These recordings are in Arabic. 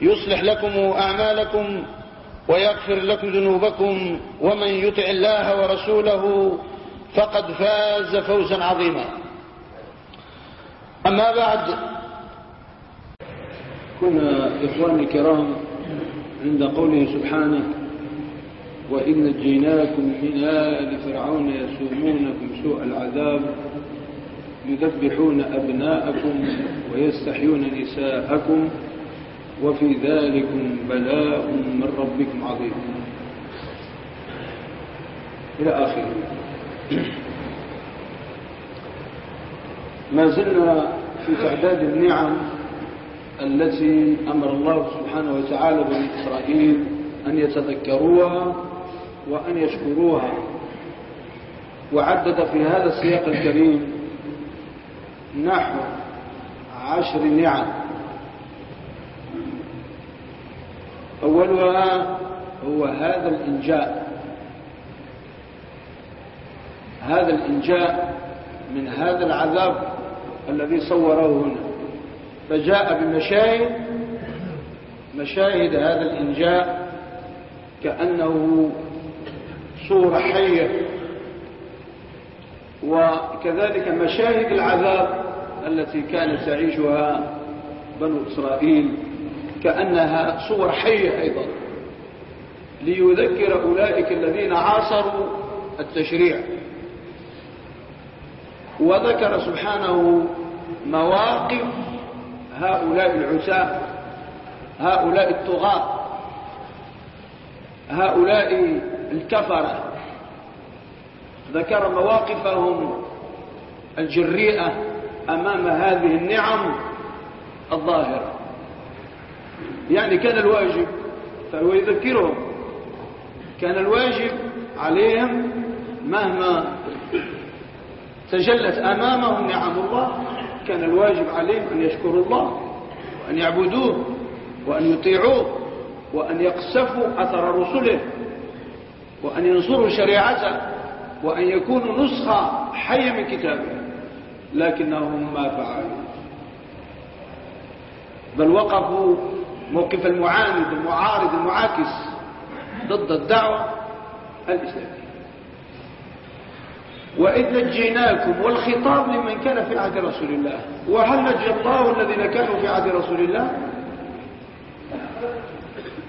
يصلح لكم أعمالكم ويغفر لكم ذنوبكم ومن يطع الله ورسوله فقد فاز فوزا عظيما. أما بعد كنا إخواني الكرام عند قوله سبحانه وإن نجيناكم من آل فرعون يسومونكم سوء العذاب يذبحون أبناءكم ويستحيون نساءكم وفي ذلكم بلاء من ربكم عظيم. إلى آخره. ما زلنا في تعداد النعم التي أمر الله سبحانه وتعالى بني إسرائيل أن يتذكروها وأن يشكروها. وعدد في هذا السياق الكريم نحو عشر نعم. أولها هو هذا الإنجاء. هذا الإنجاء من هذا العذاب الذي صوره هنا. فجاء بمشاهد مشاهد هذا الإنجاء كأنه صورة حية. وكذلك مشاهد العذاب التي كانت تعيشها بنو إسرائيل كأنها صور حية أيضا. ليذكر أولئك الذين عاصروا التشريع. وذكر سبحانه مواقف هؤلاء العتاة هؤلاء الطغاة هؤلاء الكفرة. ذكر مواقفهم الجريئة أمام هذه النعم الظاهرة. يعني كان الواجب فهو يذكرهم كان الواجب عليهم مهما تجلت أمامهم نعم الله كان الواجب عليهم أن يشكروا الله وأن يعبدوه وأن يطيعوه وأن يقسفوا أثر رسله وأن ينصروا شريعته وأن يكونوا نسخة حية من كتابه. لكنهم ما فعلوا. بل وقفوا موقف المعاند المعارض المعاكس ضد الدعوة الإسلامية. وإذ نجيناكم والخطاب لمن كان في عهد رسول الله. وهل نجى الله الذين كانوا في عهد رسول الله؟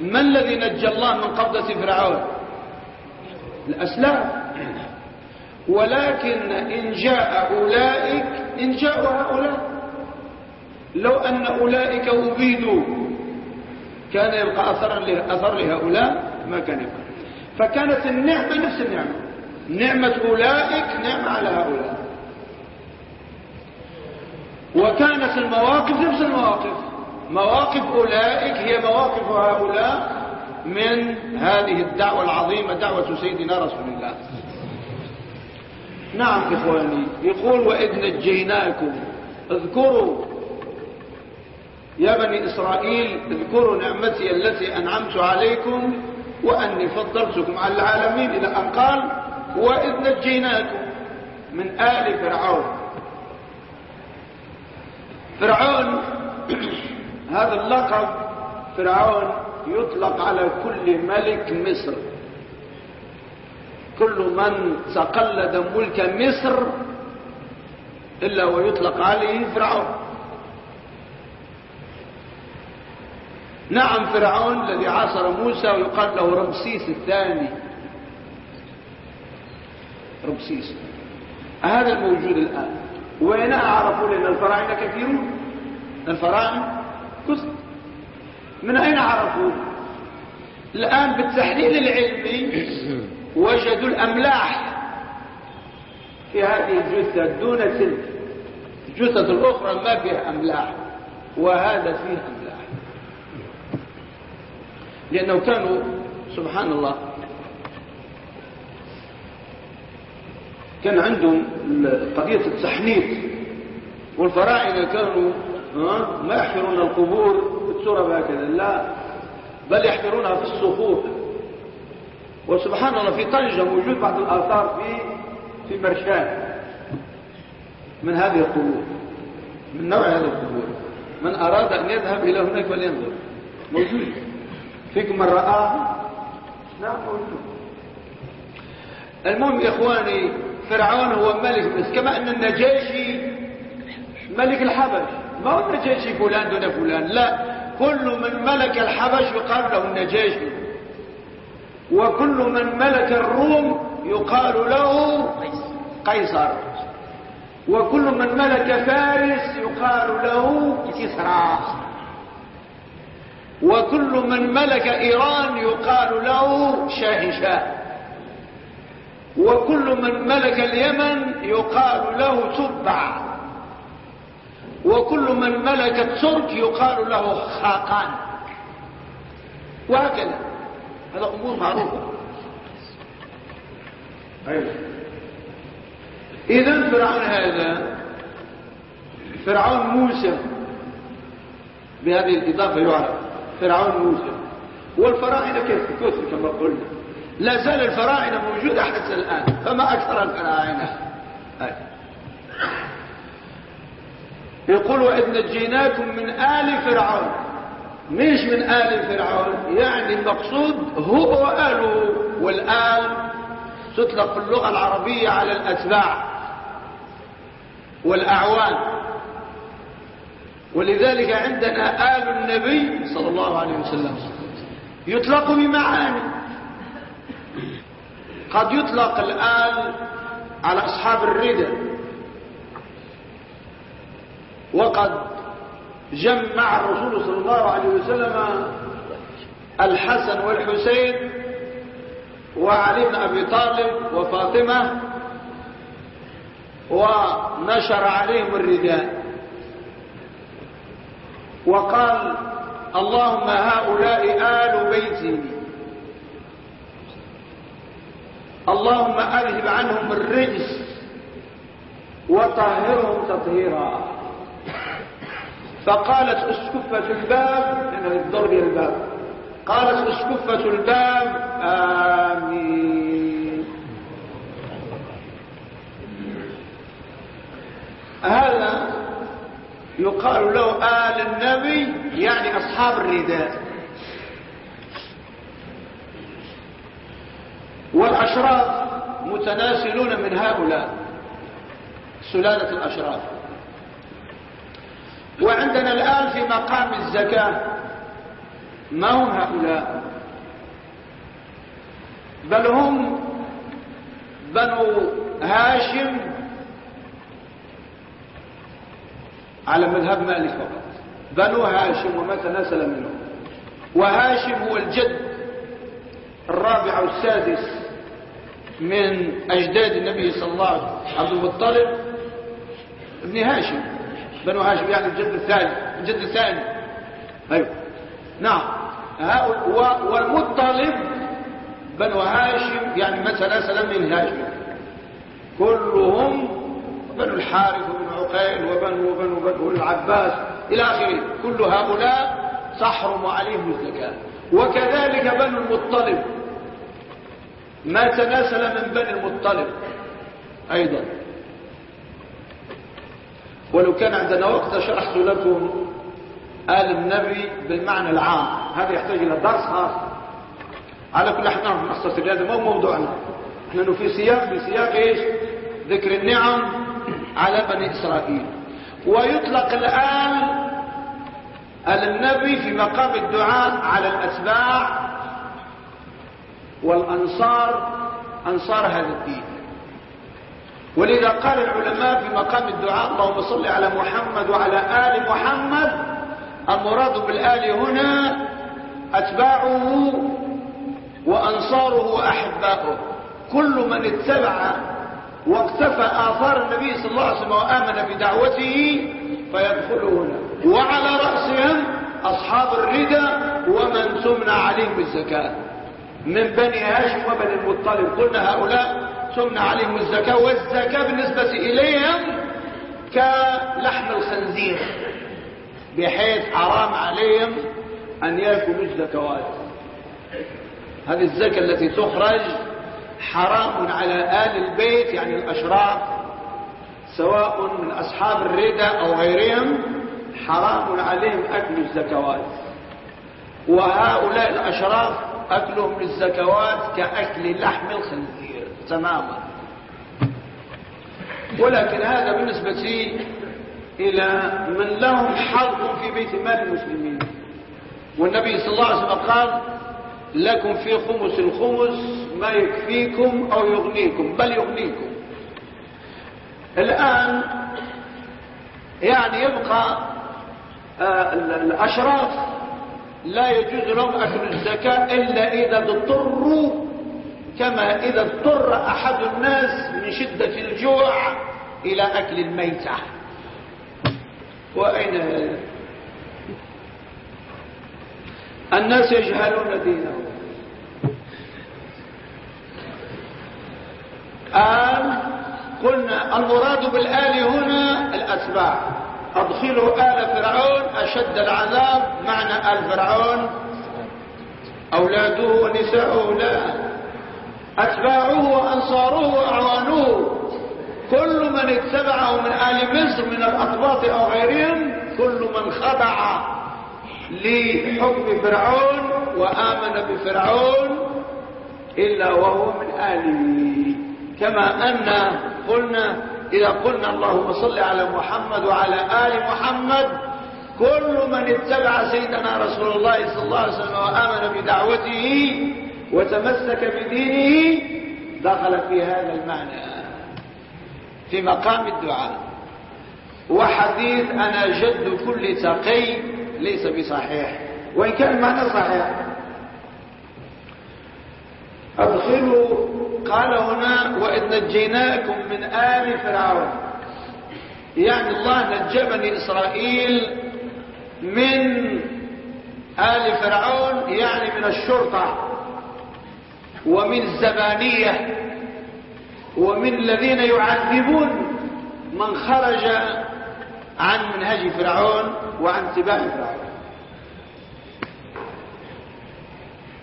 ما الذي نجى الله من قبضة فرعون؟ الأسلام. ولكن إن جاء أولئك إن جاءوا هؤلاء. لو أن أولئك أبيدوا كان يبقى أثر, أثر لهؤلاء ما كان يبقى فكانت النعمة نفس النعمة. نعمة أولئك نعمة على هؤلاء. وكانت المواقف نفس المواقف. مواقف أولئك هي مواقف هؤلاء من هذه الدعوة العظيمة دعوة سيدنا رسول الله. نعم إخواني يقول وإذ نجيناكم. اذكروا يا بني إسرائيل اذكروا نعمتي التي أنعمت عليكم وأني فضلتكم على العالمين إلى أن قال وإذ نجيناكم من آل فرعون. فرعون هذا اللقب فرعون يطلق على كل ملك مصر. كل من تقلد ملك مصر إلا ويطلق عليه فرعون. نعم فرعون الذي عاصر موسى ويقال له رمسيس الثاني. رمسيس هذا الموجود الآن. وين عرفوا لأن الفراعنة كثيرون الفراعنة كثر. من أين عرفوا الآن بالتحليل العلمي وجدوا الأملاح في هذه الجثة دون تلك. الجثث الأخرى ما فيها أملاح وهذا فيه أملاح لأنه كانوا سبحان الله كان عندهم قضية التحنيط والفراعنة كانوا ما يحفرون القبور بالتراب هكذا لا بل يحفرونها في الصخور وسبحان الله في طنجة موجود بعض الآثار في في مرشان من هذه القبور من نوع هذه القبور. من أراد أن يذهب إلى هناك فلينظر موجود. فيكم من رآه نعم المهم يا إخواني فرعون هو ملك بس كما أن النجاشي ملك الحبش. ما هو النجاشي فلان دون فلان؟ لا كل من ملك الحبش يقال له النجاشي. وكل من ملك الروم يقال له قيصر. وكل من ملك فارس يقال له كسرى. وكل من ملك إيران يقال له شاهشاه. وكل من ملك اليمن يقال له تبع. وكل من ملك الترك يقال له خاقان. وهكذا. هذا أمور معروفة. أيوة. إذا فرعون هذا فرعون موسى بهذه الإضافة يعرف. فرعون موسى. والفراعنة كثر كما قلنا؟ لا زال الفراعنة موجودة حتى الآن فما أكثر الفراعنة. يقول وإذ نجيناكم من آل فرعون. مش من آل فرعون يعني المقصود هو وآله. والآل تطلق اللغة العربية على الأتباع والأعوان. ولذلك عندنا آل النبي صلى الله عليه وسلم. يطلق بمعاني. قد يطلق الآل على أصحاب الردى وقد جمع الرسول صلى الله عليه وسلم الحسن والحسين وعلي بن أبي طالب وفاطمة ونشر عليهم الرداء. وقال اللهم هؤلاء آل بيتي. اللهم أذهب عنهم الرجس وطهرهم تطهيرا. فقالت اسكفة الباب أنا الضرب الباب. قالت اسكفة الباب آمين. هذا يقال له آل النبي يعني أصحاب الرداء. والأشراف متناسلون من هؤلاء سلالة الأشراف. وعندنا الآن في مقام الزكاة ما هم هؤلاء؟ بل هم بنو هاشم على مذهب مالك فقط. بنو هاشم وما تناسل منهم. وهاشم هو الجد الرابع والسادس من أجداد النبي صلى الله عليه وسلم. عبد المطلب ابن هاشم. بنو هاشم يعني الجد الثاني الجد الثاني. أيوه نعم. والمطلب بنو هاشم يعني مثلا سلم من هاشم. كلهم بنو الحارث وبن عقيل وبنو وبنو بنو العباس إلى آخره. كل هؤلاء تحرم عليهم الزكاة. وكذلك بنو المطلب. ما تناسل من بني المطلب. أيضا. ولو كان عندنا وقت شرحت لكم آل النبي بالمعنى العام. هذا يحتاج إلى درس خاص. على كل نعرف نختصر هذا مو موضوعنا. نحن في سياق في سياق إيش؟ ذكر النعم على بني إسرائيل. ويطلق الآن النبي في مقام الدعاء على الأتباع والأنصار أنصار هذا الدين. ولذا قال العلماء في مقام الدعاء اللهم صل على محمد وعلى آل محمد. المراد بالآل هنا أتباعه وأنصاره وأحباؤه. كل من اتبع واقتفى آثار النبي صلى الله عليه وسلم وآمن بدعوته فيدخل هنا وعلى رأسهم أصحاب الردى ومن سمن عليهم الزكاة من بني هاشم وبني المطلب. قلنا هؤلاء سمن عليهم الزكاة. والزكاة بالنسبة إليهم كلحم الخنزير. بحيث حرام عليهم أن يأكلوا الزكوات هذه الزكاة التي تخرج حرام على آل البيت يعني الأشراف سواء من أصحاب الردى أو غيرهم حرام عليهم أكل الزكوات. وهؤلاء الأشراف أكلهم للزكوات كأكل لحم الخنزير تماما. ولكن هذا بالنسبة إلى من لهم حظ في بيت مال المسلمين. والنبي صلى الله عليه وسلم قال لكم في خمس الخمس ما يكفيكم أو يغنيكم بل يغنيكم. الآن يعني يبقى آه الأشراف لا يجوز لهم أكل الزكاة إلا إذا اضطروا كما إذا اضطر أحد الناس من شدة الجوع إلى أكل الميتة. وأين الناس يجهلون دينهم. آل قلنا المراد بالآل هنا الأتباع. أدخلوا آل فرعون أشد العذاب معنى آل فرعون. أولاده ونساؤه لا. أتباعه وأنصاره وأعوانه. كل من اتبعه من آل مصر من الأطباط أو غيرهم كل من خضع لحكم فرعون وآمن بفرعون إلا وهو من آله. كما أن قلنا إذا قلنا اللهم صل على محمد وعلى آل محمد كل من اتبع سيدنا رسول الله صلى الله عليه وسلم وآمن بدعوته وتمسك بدينه دخل في هذا المعنى. في مقام الدعاء. وحديث أنا جد كل تقي ليس بصحيح. وإن كان المعنى صحيح. أدخلوا قال هنا وإذ نجيناكم من آل فرعون. يعني الله نجى بني إسرائيل من آل فرعون يعني من الشرطة ومن الزبانية ومن الذين يعذبون من خرج عن منهج فرعون وعن اتباع فرعون.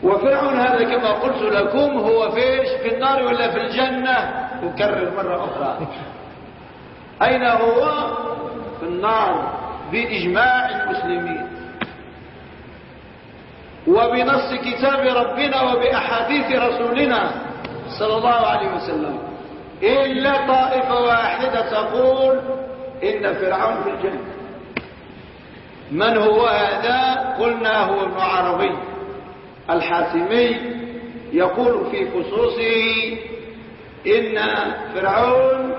وفرعون هذا كما قلت لكم هو فيش في النار ولا في الجنة؟ أكرر مرة أخرى. أين هو؟ في النار بإجماع المسلمين. وبنص كتاب ربنا وبأحاديث رسولنا صلى الله عليه وسلم. إلا طائفة واحدة تقول إن فرعون في الجنة. من هو هذا؟ قلنا هو ابن عربي. الحاتمي يقول في خصوصه إن فرعون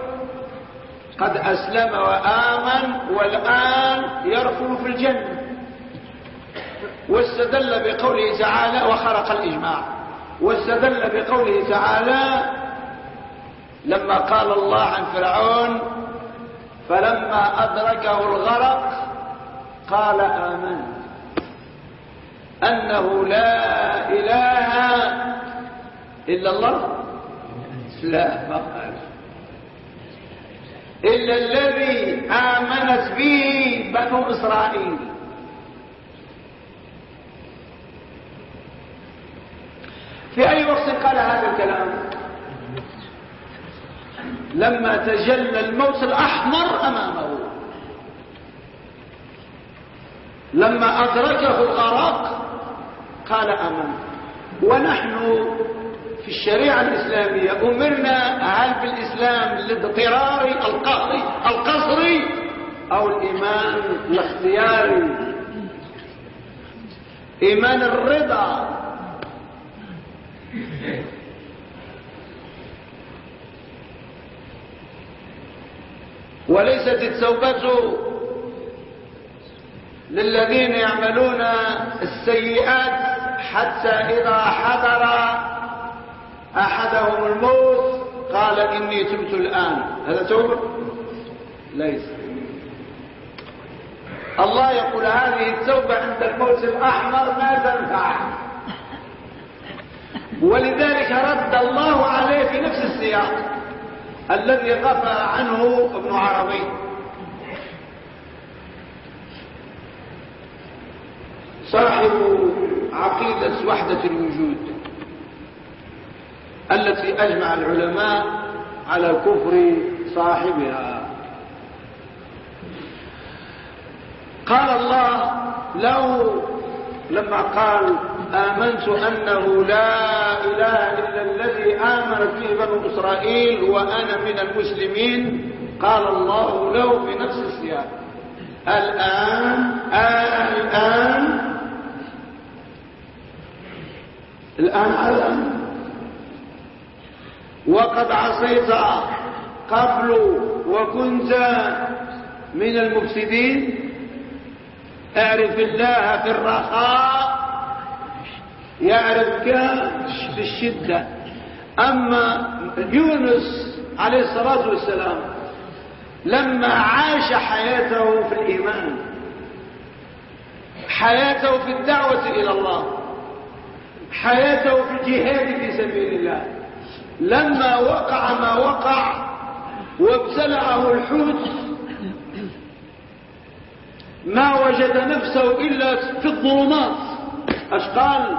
قد أسلم وآمن والآن يرفل في الجنة. واستدل بقوله تعالى وخرق الإجماع. واستدل بقوله تعالى لما قال الله عن فرعون فلما أدركه الغرق قال آمنت. أنه لا إله إلا الله؟ لا ما إلا الذي آمنت به بنو إسرائيل. في أي وقت قال هذا الكلام؟ لما تجلى الموت الأحمر أمامه. لما أدركه الغرق قال أمنت ونحن في الشريعة الإسلامية أمرنا هل بالإسلام الاضطراري القصري أو الإيمان الاختياري. إيمان الرضا. وليست التوبة للذين يعملون السيئات حتى إذا حضر أحدهم الموت قال إني تبت الآن. هذا توبة؟ ليس. الله يقول هذه التوبة عند الموت الأحمر ما تنفع. ولذلك رد الله عليه في نفس السياق الذي غفى عنه ابن عربي. صاحب عقيدة وحدة الوجود التي أجمع العلماء على كفر صاحبها. قال الله له لما قال آمنت أنه لا إله إلا الذي آمنت به بنو إسرائيل وأنا من المسلمين. قال الله له في نفس السياق الآن الآن الآن الآن وقد عصيت قبل وكنت من المفسدين؟ اعرف الله في الرخاء يعرفك في الشدة. أما يونس عليه الصلاة والسلام لما عاش حياته في الإيمان حياته في الدعوة إلى الله حياته في الجهاد في سبيل الله. لما وقع ما وقع وابتلعه الحوت ما وجد نفسه إلا في الظلمات. اش قال؟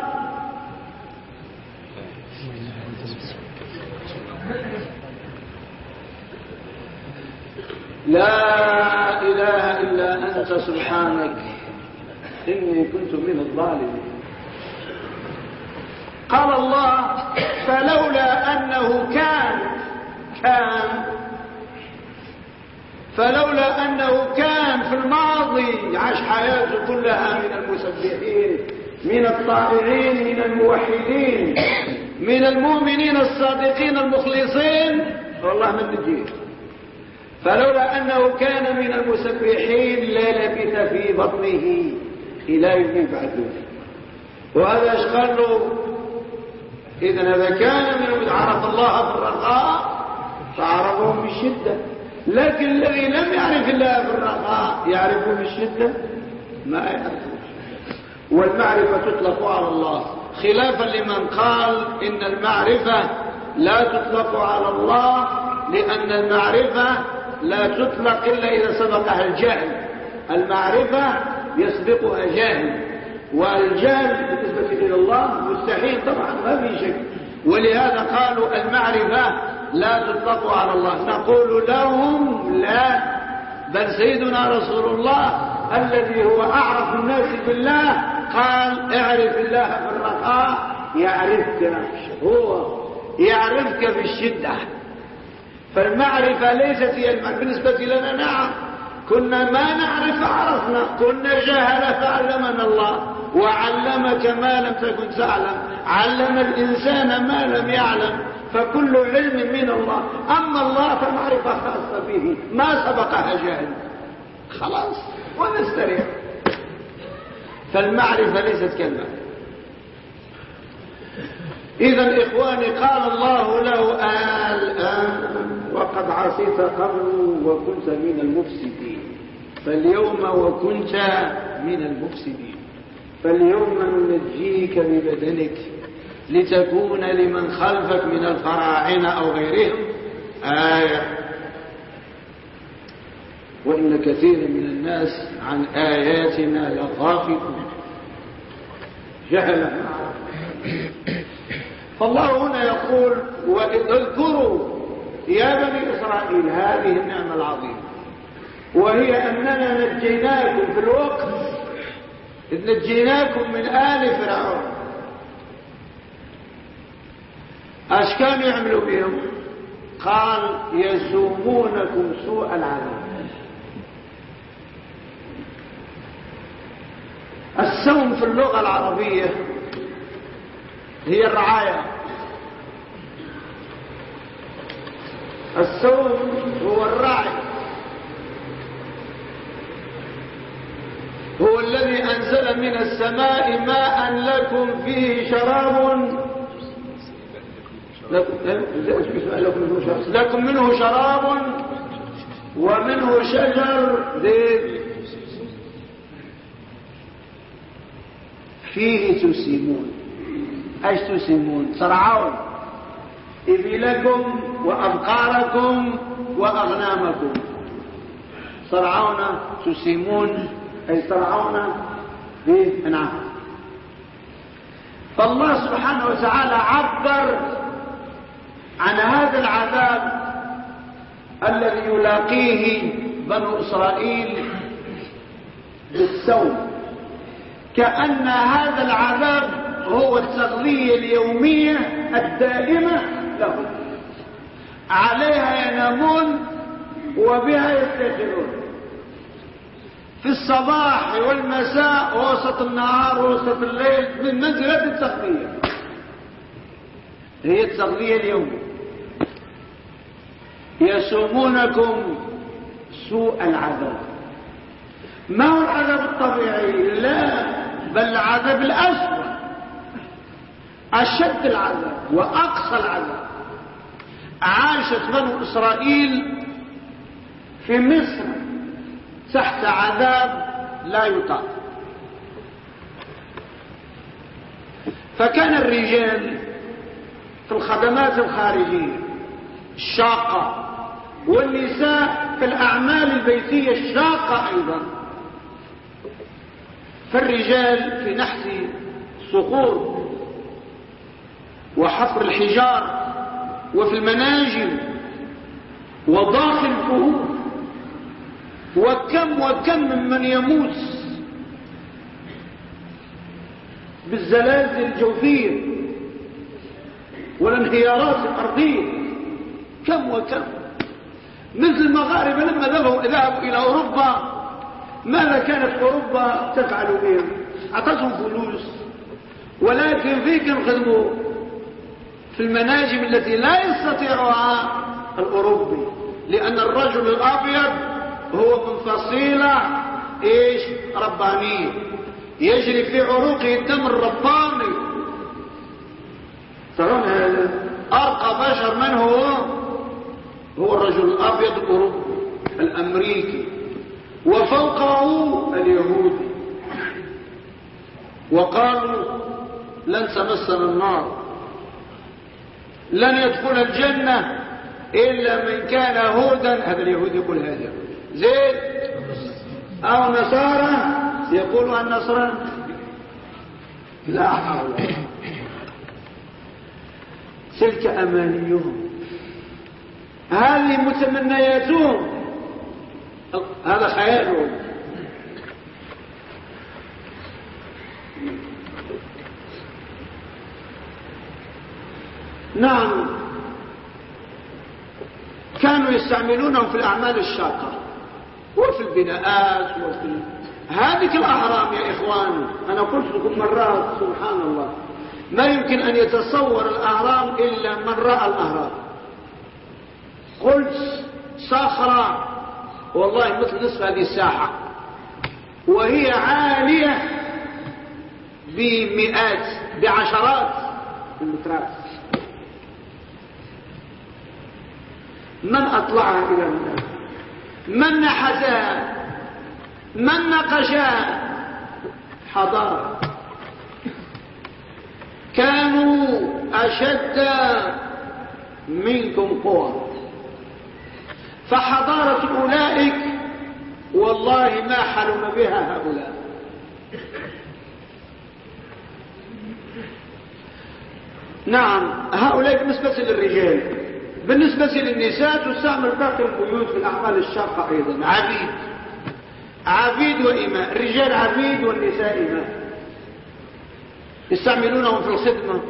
لا إله إلا أنت سبحانك إني كنت من الظالمين. قال الله فلولا أنه كان كان فلولا أنه كان في الماضي عاش حياته كلها من المسبحين من الطائعين من الموحدين من المؤمنين الصادقين المخلصين. والله من نجيه فلولا أنه كان من المسبحين للبث في بطنه إلى يوم يبعثون. وهذا إيش قال له؟ إذا هذا كان من عرف الله في الرخاء بالشدة لكن الذي لم يعرف الله في الرخاء يعرفه بالشدة ما يعرفه والمعرفة تطلق على الله. خلافا لمن قال إن المعرفة لا تطلق على الله لأن المعرفة لا تطلق إلا إذا سبقها الجهل. المعرفة يسبقها جهل والجهل بالنسبة إلى الله مستحيل طبعا ما في شك. ولهذا قالوا المعرفة لا تطلق على الله. نقول لهم لا بل سيدنا رسول الله الذي هو أعرف الناس بالله قال اعرف الله في الرخاء يعرفك هو يعرفك في الشدة فالمعرفة ليست هي بالنسبة لنا نعم. كنا ما نعرف عرفنا. كنا جهل فعلمنا الله وعلمك ما لم تكن تعلم. علم الإنسان ما لم يعلم فكل علم من الله. أما الله فمعرفة خاصة به ما سبقها جاهل خلاص ونستريح. فالمعرفة ليست كالمعرفة إذا إخواني قال الله له الآن وقد عصيت قبل وكنت من المفسدين. فاليوم وكنت من المفسدين. فاليوم ننجيك ببدنك لتكون لمن خلفك من الفراعنة أو غيرهم. آية. وإن كثير من الناس عن آياتنا لغافلون. جهل فالله هنا يقول واذكروا يا بني إسرائيل هذه النعمة العظيمة. وهي أننا نجيناكم في الوقت. إذ نجيناكم من آل فرعون. إيش كانوا يعملوا بهم؟ قال يسومونكم سوء العذاب. السوم في اللغة العربية هي الرعاية. السوم هو الراعي. هو الذي أنزل من السماء ماء لكم فيه شراب. لكم منه شراب؟ ومنه شجر. فيه تسيمون إيش تسيمون ترعون إبلكم وأبقاركم وأغنامكم. ترعون تسيمون أي ترعون فيه نعم فالله سبحانه وتعالى عبر عن هذا العذاب الذي يلاقيه بنو إسرائيل بالسوم كأن هذا العذاب هو التغذية اليومية الدائمة لهم. عليها ينامون وبها يفتخرون في الصباح والمساء وسط النهار وسط الليل من منزلة التغذية. هي التغذية اليومية يسومونكم سوء العذاب. ما هو العذاب الطبيعي؟ لا بل العذاب الأسوأ. أشد العذاب وأقصى العذاب. عاشت بنو إسرائيل في مصر تحت عذاب لا يطاق. فكان الرجال في الخدمات الخارجية الشاقة والنساء في الأعمال البيتية الشاقة أيضا. فالرجال في نحت الصخور وحفر الحجار وفي المناجم وضاخ الكهوف وكم وكم ممن يموت بالزلازل الجوفية والانهيارات الأرضية. كم وكم. مثل المغاربة لما ذهبوا إلى أوروبا ماذا كانت أوروبا تفعل بهم؟ أعطتهم فلوس. ولكن فيك خدموا في المناجم التي لا يستطيعها الأوروبي لأن الرجل الأبيض هو من فصيلة إيش؟ ربانية. يجري في عروقه الدم الرباني. ترون هذا أرقى بشر من هو؟ هو الرجل الأبيض الأوروبي الأمريكي وفوقه اليهود وقالوا لن تمسنا النار لن يدخل الجنة إلا من كان هودا. هذا اليهود يقول هذا. زيد أو نصارى يقول النصران. لا حول تلك أمانيهم. هذه متمنياتهم. هذا خيالهم نعم. كانوا يستعملونهم في الأعمال الشاقة. وفي البناءات وفي هذه الأهرام يا إخوان أنا قلت لكم مرات سبحان الله. ما يمكن أن يتصور الأهرام إلا من رأى الأهرام. قلت صخرة والله مثل نصف هذه الساحة. وهي عالية بمئات بعشرات المترات. من أطلعها إلى الناس من نحتها من نقشها حضارة كانوا أشد منكم قوة. فحضارة أولئك والله ما حلم بها هؤلاء. نعم هؤلاء بالنسبة للرجال. بالنسبة للنساء تستعمل باقي البيوت في الأعمال الشاقة أيضا. عبيد. عبيد وإماء. الرجال عبيد والنساء إماء. يستعملونهم في الخدمة.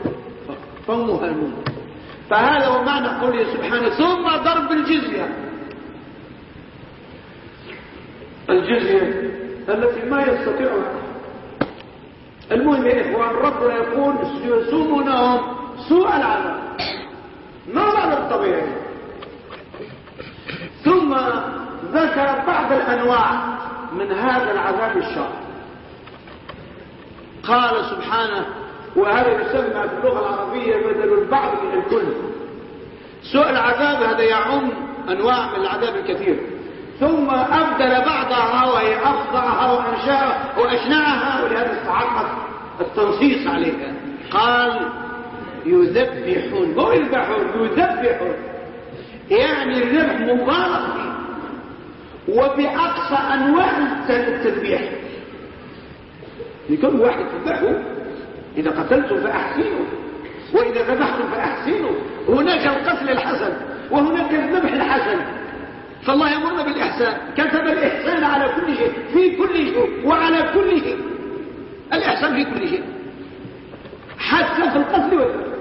فهم مهمون فهذا هو معنى قوله سبحانه ثم ضرب الجزية. الجزية التي ما يستطيع المهم يا إخوان ربنا يقول يسومونهم سوء العذاب. ما معنى الطبيعي؟ ثم ذكر بعض الأنواع من هذا العذاب الشاق قال سبحانه وهذا يسمى في اللغة العربية بدل البعض من الكل. سوء العذاب هذا يعم أنواع من العذاب الكثير. ثم أبدل بعضها وهي أفضعها وأنشأها وأشنعها ولهذا استعرض التنصيص عليها. قال يذبحون مو يذبحون يذبحون. يعني الذبح فيه وبأقصى أنواع التذبيح. لكل واحد تذبحه إذا قتلتم فأحسنوا. وإذا ذبحتم فأحسنوا. هناك القتل الحسن وهناك الذبح الحسن. فالله يأمرنا بالإحسان. كتب الإحسان على كل شيء في كل شيء وعلى كل شيء. الإحسان في كل شيء. حتى في القتل والذبح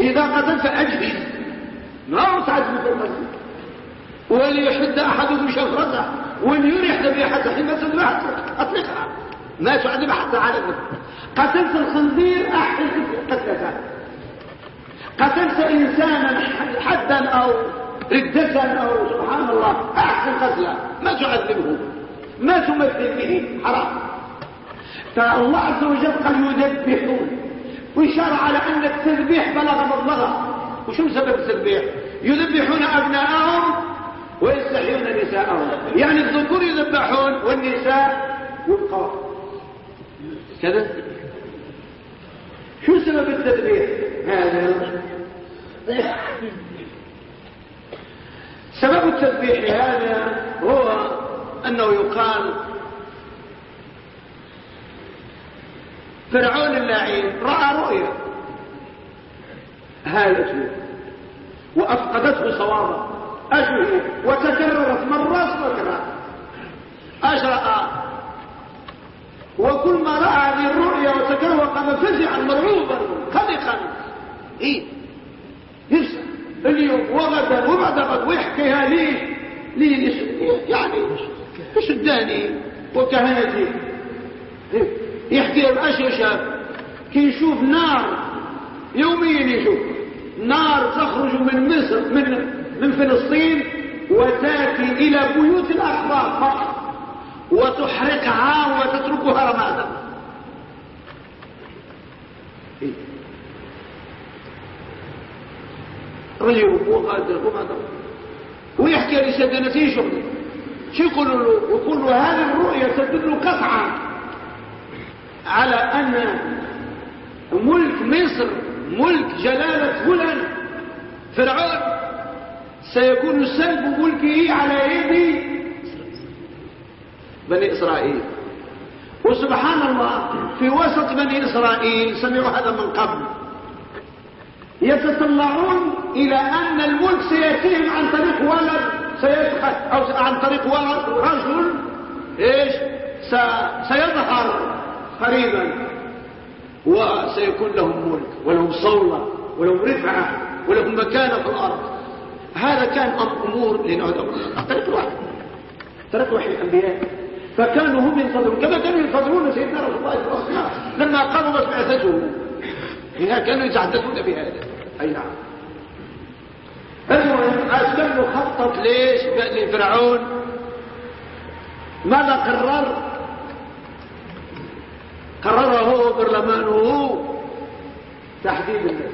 إذا قتلت فأجهز ما تعجب في القتل وليحد أحدكم شفرته وليريح ذبيحته حين تذبح أطلقها. ما تعذب حتى على قتلت الخنزير أحسن قتلته قتلت إنسانا حدا أو ردة أو سبحان الله أحسن قتله ما تعذبه. ما تمثل به. حرام. فالله عز وجل قال يذبحون وإشارة على أن التذبيح بلغ مبلغه وشو سبب التذبيح يذبحون أبناءهم ويستحيون نساءهم. يعني الذكور يذبحون والنساء يبقى كذا؟ شو سبب التذبيح هذا. سبب التذبيح هذا هو أنه يقال فرعون اللعين رأى رؤيا. هالته وأفقدته صوابا أشهر وتكررت مرات وكرات أشرأ. وكل ما رأى هذه الرؤيا وتكرر قام فزعا مرعوبا خلقا إيه اليوم وغدا وبعد غد ويحكيها ليه ليه يعني شداني وكهنتي؟ يحكي الاشياء شاب كي يشوف نار يوميا يشوف. نار تخرج من مصر من من فلسطين وتأتي إلى بيوت الاخبار فقط. وتحرقها وتتركها رمادا. رجل وقادر وقادر ويحكي لسدنتي شغل شو يقول له؟ يقول له هذه الرؤيا تدل قطعا. على أن ملك مصر ملك جلالة فلان فرعون سيكون سلب ملكه على يد بني إسرائيل. وسبحان الله في وسط بني إسرائيل سمعوا هذا من قبل يتطلعون إلى أن الملك سيأتيهم عن طريق ولد سيدخل أو عن طريق رجل إيش؟ سيظهر. قريبا وسيكون لهم ملك ولهم صولة ولهم رفعة ولهم مكانة في الأرض. هذا كان أمور لأنه طريق واحد. طريق واحد الأنبياء. فكانوا هم ينتظرون. كما كانوا ينتظرون سيدنا رسول الله صلى الله عليه وسلم. لما قربت بعثته هنا كانوا يتحدثون بهذا. أي نعم. المهم أسلم خطط ليش؟ لفرعون ماذا قرر؟ قرره برلمانه تحديد الناس.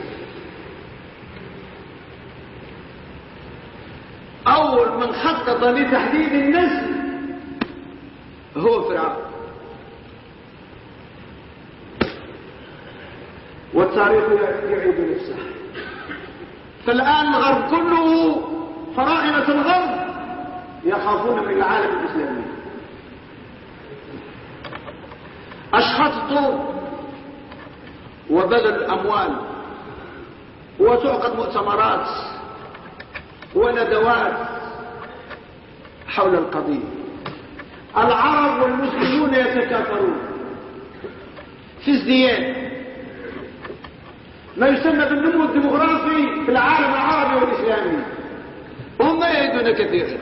أول من خطط لتحديد النسل هو فرعون. والتاريخ يعيد نفسه. فالآن الغرب كله فراعنة الغرب يخافون من العالم الإسلامي. أشخطوا وبذل أموال وتعقد مؤتمرات وندوات حول القضية. العرب والمسلمون يتكاثرون. في ازدياد. ما يسمى بالنمو الديمغرافي في العالم العربي والإسلامي. هم يريدون كثيرا.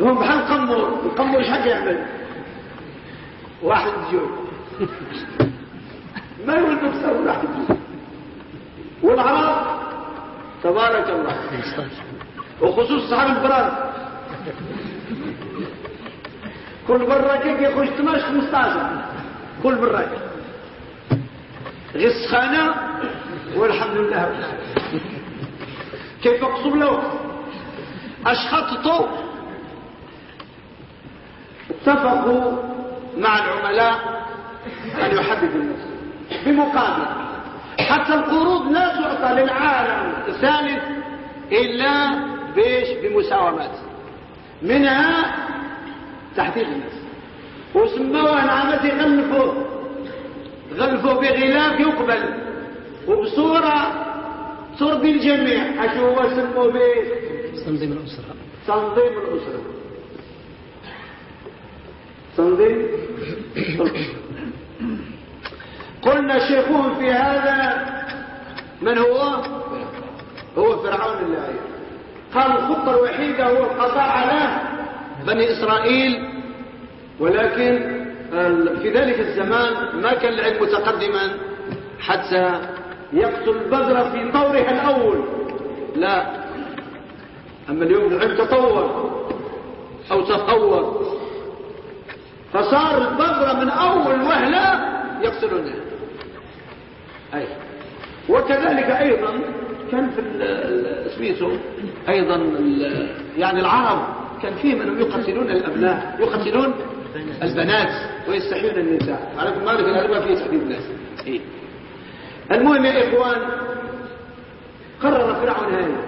هم بحال قمر. القمر إيش حق يعمل؟ واحد جوي ما يولد بسر واحد والعرب تبارك الله. وخصوص صحاب البراد كل مرة كيف يخش 12 15 كل مرة. غسخانة والحمد لله كيف اقصب له؟ اشخططوا اتفقوا مع العملاء أن يحدثوا الناس بمقابل. حتى القروض لا تعطى للعالم الثالث إلا بيش بمساومات. منها تحديد الناس. وسموها نعمتي غلفوا غلفوا بغلاف يقبل. وبصورة ترضي الجميع. أشو هو سموه به تنظيم الأسرة. تنظيم الأسرة. تنظيم قلنا شيخهم في هذا من هو؟ هو فرعون اللعين قال الخطة الوحيدة هو القضاء على بني إسرائيل ولكن في ذلك الزمان ما كان العلم متقدما حتى يقتل البذرة في طورها الأول. لا. أما اليوم العلم تطور أو تطور. فصار البذرة من أول وهلة يقتلونها أي. وكذلك أيضا كان في سميته أيضا يعني العرب كان فيهم أنهم يقتلون الأبناء يقتلون البنات ويستحيون النساء. على كل مالك الألوى فيه تحديد الناس. إيه؟ المهم يا إخوان قرر فرعون هذا.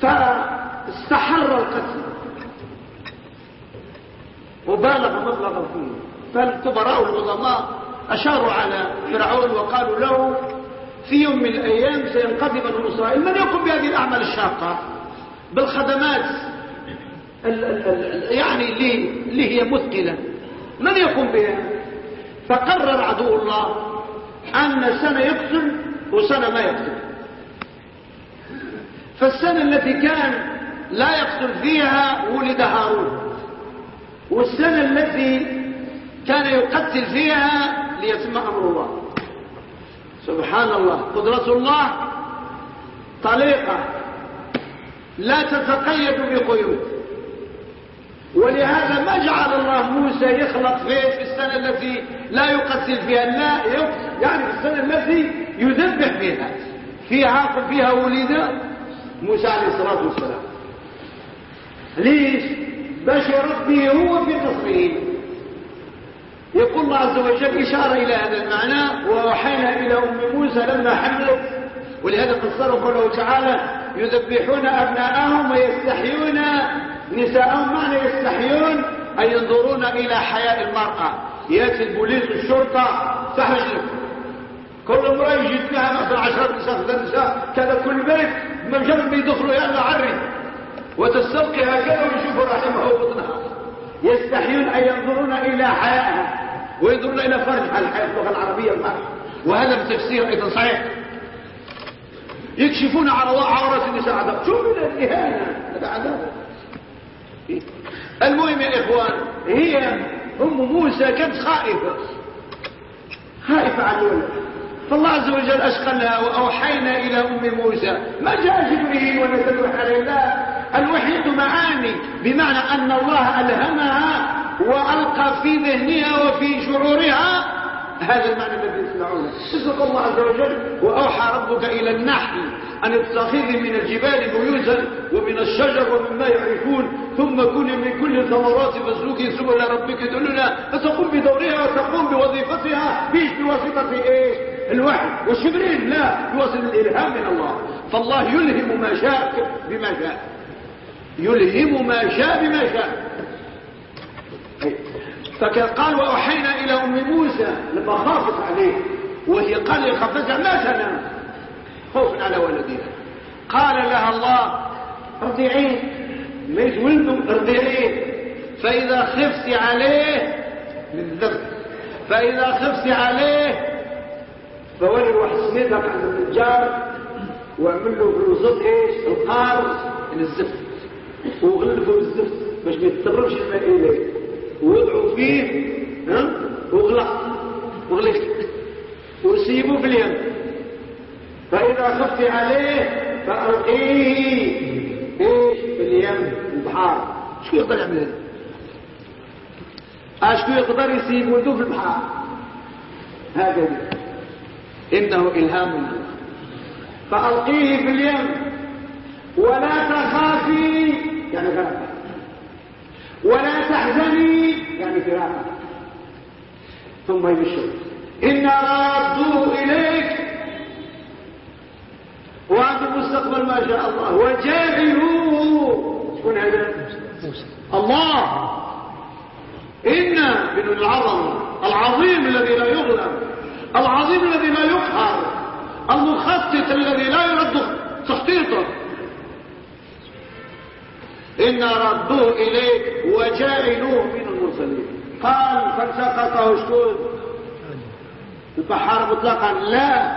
فاستحر القتل. وبالغ مبلغا فيه. فالكبراء العظماء أشاروا على فرعون وقالوا له في يوم من الأيام سينقضي بنو إسرائيل. من يقوم بهذه الأعمال الشاقة. بالخدمات ال ال ال يعني اللي, اللي هي مثقلة. من يقوم بها. فقرر عدو الله أن سنة يقتل وسنة ما يقتل. فالسنة التي كان لا يقتل فيها ولد هارون. والسنة التي كان يقتل فيها ليتم أمر الله. سبحان الله. قدرة الله طليقة. لا تتقيد بقيود. ولهذا ما جعل الله موسى يخلق فيه في السنة التي لا يقتل فيها لا يعني في السنة التي يذبح فيها. فيها فيها ولد موسى عليه الصلاة والسلام. ليش؟ باش يربيه هو في قصره يقول الله عز وجل إشارة إلى هذا المعنى ووحينا إلى أم موسى لما حملت. ولهذا فسره قوله تعالى يذبحون أبناءهم ويستحيون نساءهم. معنى يستحيون؟ أي ينظرون إلى حياء المرأة. يأتي البوليس الشرطة تحجب كل امرأة يجي فيها مثلا عشرة نساء نساء كذا كل بيت مجرد بيدخلوا يلا عري. وتستلقي هكذا ويشوفوا رحمها وبطنها. يستحيون أن ينظرون إلى حيائها وينظرون إلى فرجها الحياة اللغة العربية المرأة وهذا بتفسير أيضا صحيح. يكشفون على عورات النساء عذاب. شو من الإهانة. هذا عذاب. المهم يا إخوان هي أم موسى كانت خائفة. خائفة على الولد. فالله عز وجل أشقلها وأوحينا إلى أم موسى. ما جاء جبريل ونزل عليه؟ لا. الوحي معاني بمعنى أن الله ألهمها وألقى في ذهنها وفي شعورها هذا المعنى الذي يسمعونه تسلق الله عز وجل وأوحى ربك إلى النحل أن اتخذي من الجبال بيوتا ومن الشجر ومما يعرفون ثم كوني من كل الثمرات فاسلكي سبل ربك دلنا فتقوم بدورها وتقوم بوظيفتها. بيش بواسطة إيش؟ الوحي. والشبرين لا يوصل الإلهام من الله. فالله يلهم ما شاء بما شاء. يلهم ما شاء بما شاء. فقال وأوحينا إلى أم موسى لما خافت عليه وهي قال لخفتها ما تنام. خوف على ولدها. قال لها الله ارضعيه ليش ولده ارضعيه فإذا خفت عليه من الذبح فإذا خفت عليه فولي واحد سنيدك عند النجار واعمل له بالوسط إيش؟ القار من الزفت. وغلفه بالزفت باش ما يتسربش الماء اليه ووضعوا فيه ها وغلق وغلق وسيبوا في اليم فإذا خفت عليه فألقيه. إيش؟ في اليم البحار شو يقدر يعمل اشكو يقدر يسيب ولده في البحر هكذا. إنه إلهام. فألقيه في اليم ولا تخافي. يعني فراقه ولا تحزني. يعني فراقه ثم يبشر. إنا ردوه إليك. وأنت المستقبل ما شاء الله. وجاعلوه شكون هذا؟ الله. إنا من العظم. العظيم الذي لا يظلم العظيم الذي لا يقهر. المخطط الذي لا يرد تخطيطه. إنا ردوه إليك وجاعلوه من المرسلين. قال فالتقطه شكون البحار مطلقا لا.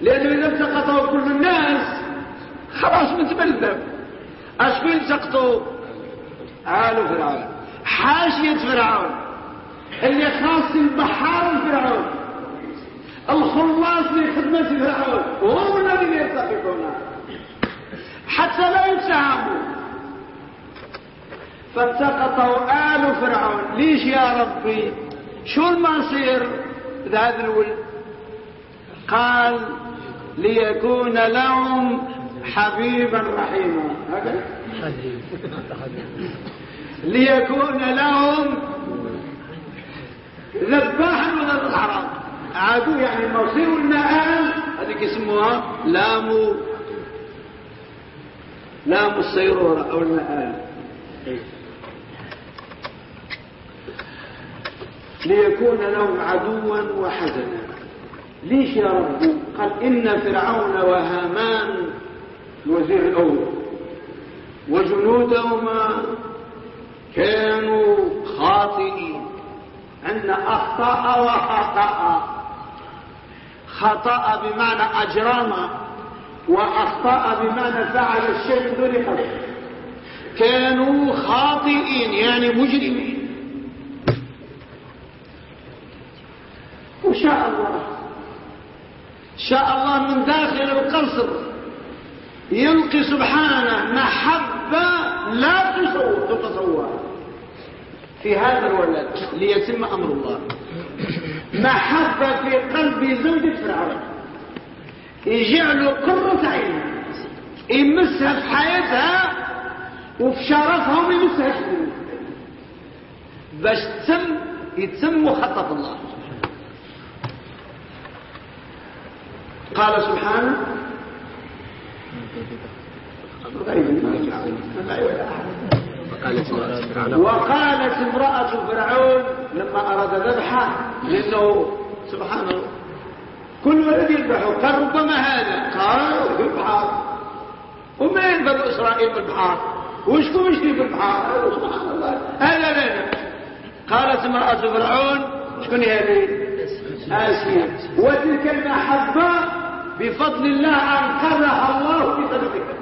لأنه إذا التقطه كل الناس خلاص متبلد أشكو التقطوا عالوا فرعون. حاشية فرعون. اللي خاص البحار فرعون الخلاص لخدمة فرعون. هم الذين يتقطون حتى لا يتساهموا فالتقطوا آل فرعون. ليش يا ربي؟ شو المصير؟ هذا الولد قال ليكون لهم حبيبا رحيما. ليكون لهم ذباحا من الحرام. عادوا يعني مصير المآل هذيك يسموها لام لام السيرورة أو المآل ليكون لهم عدوا وحزنا. ليش يا رب؟ قال إن فرعون وهامان الوزير الأول. وجنودهما كانوا خاطئين. عندنا أخطأ وخطأ خطأ بمعنى أجرم. وأخطأ بمعنى فعل الشيء بدون قصد كانوا خاطئين يعني مجرمين. وشاء الله. شاء الله من داخل القصر يلقي سبحانه محبة لا تتصور في هذا الولد ليتم أمر الله. محبة في قلب زوجة فرعون. يجعله قرة عين يمسها في حياتها وفي شرفها ويمسها في باش تتم يتم مخطط الله. قال سبحانه وقالت امرأة فرعون لما أراد ذبحه لأنه سبحان الله كل ولد يذبحه قال ربما هذا. قال البحار ومين بنو إسرائيل بالبحار؟ وشكو مشتي بالبحار؟ سبحان الله. هذا لا قالت امرأة فرعون. شكون هذه؟ آسيا. وتلك المحبة بفضل الله أنقذها الله بقدرها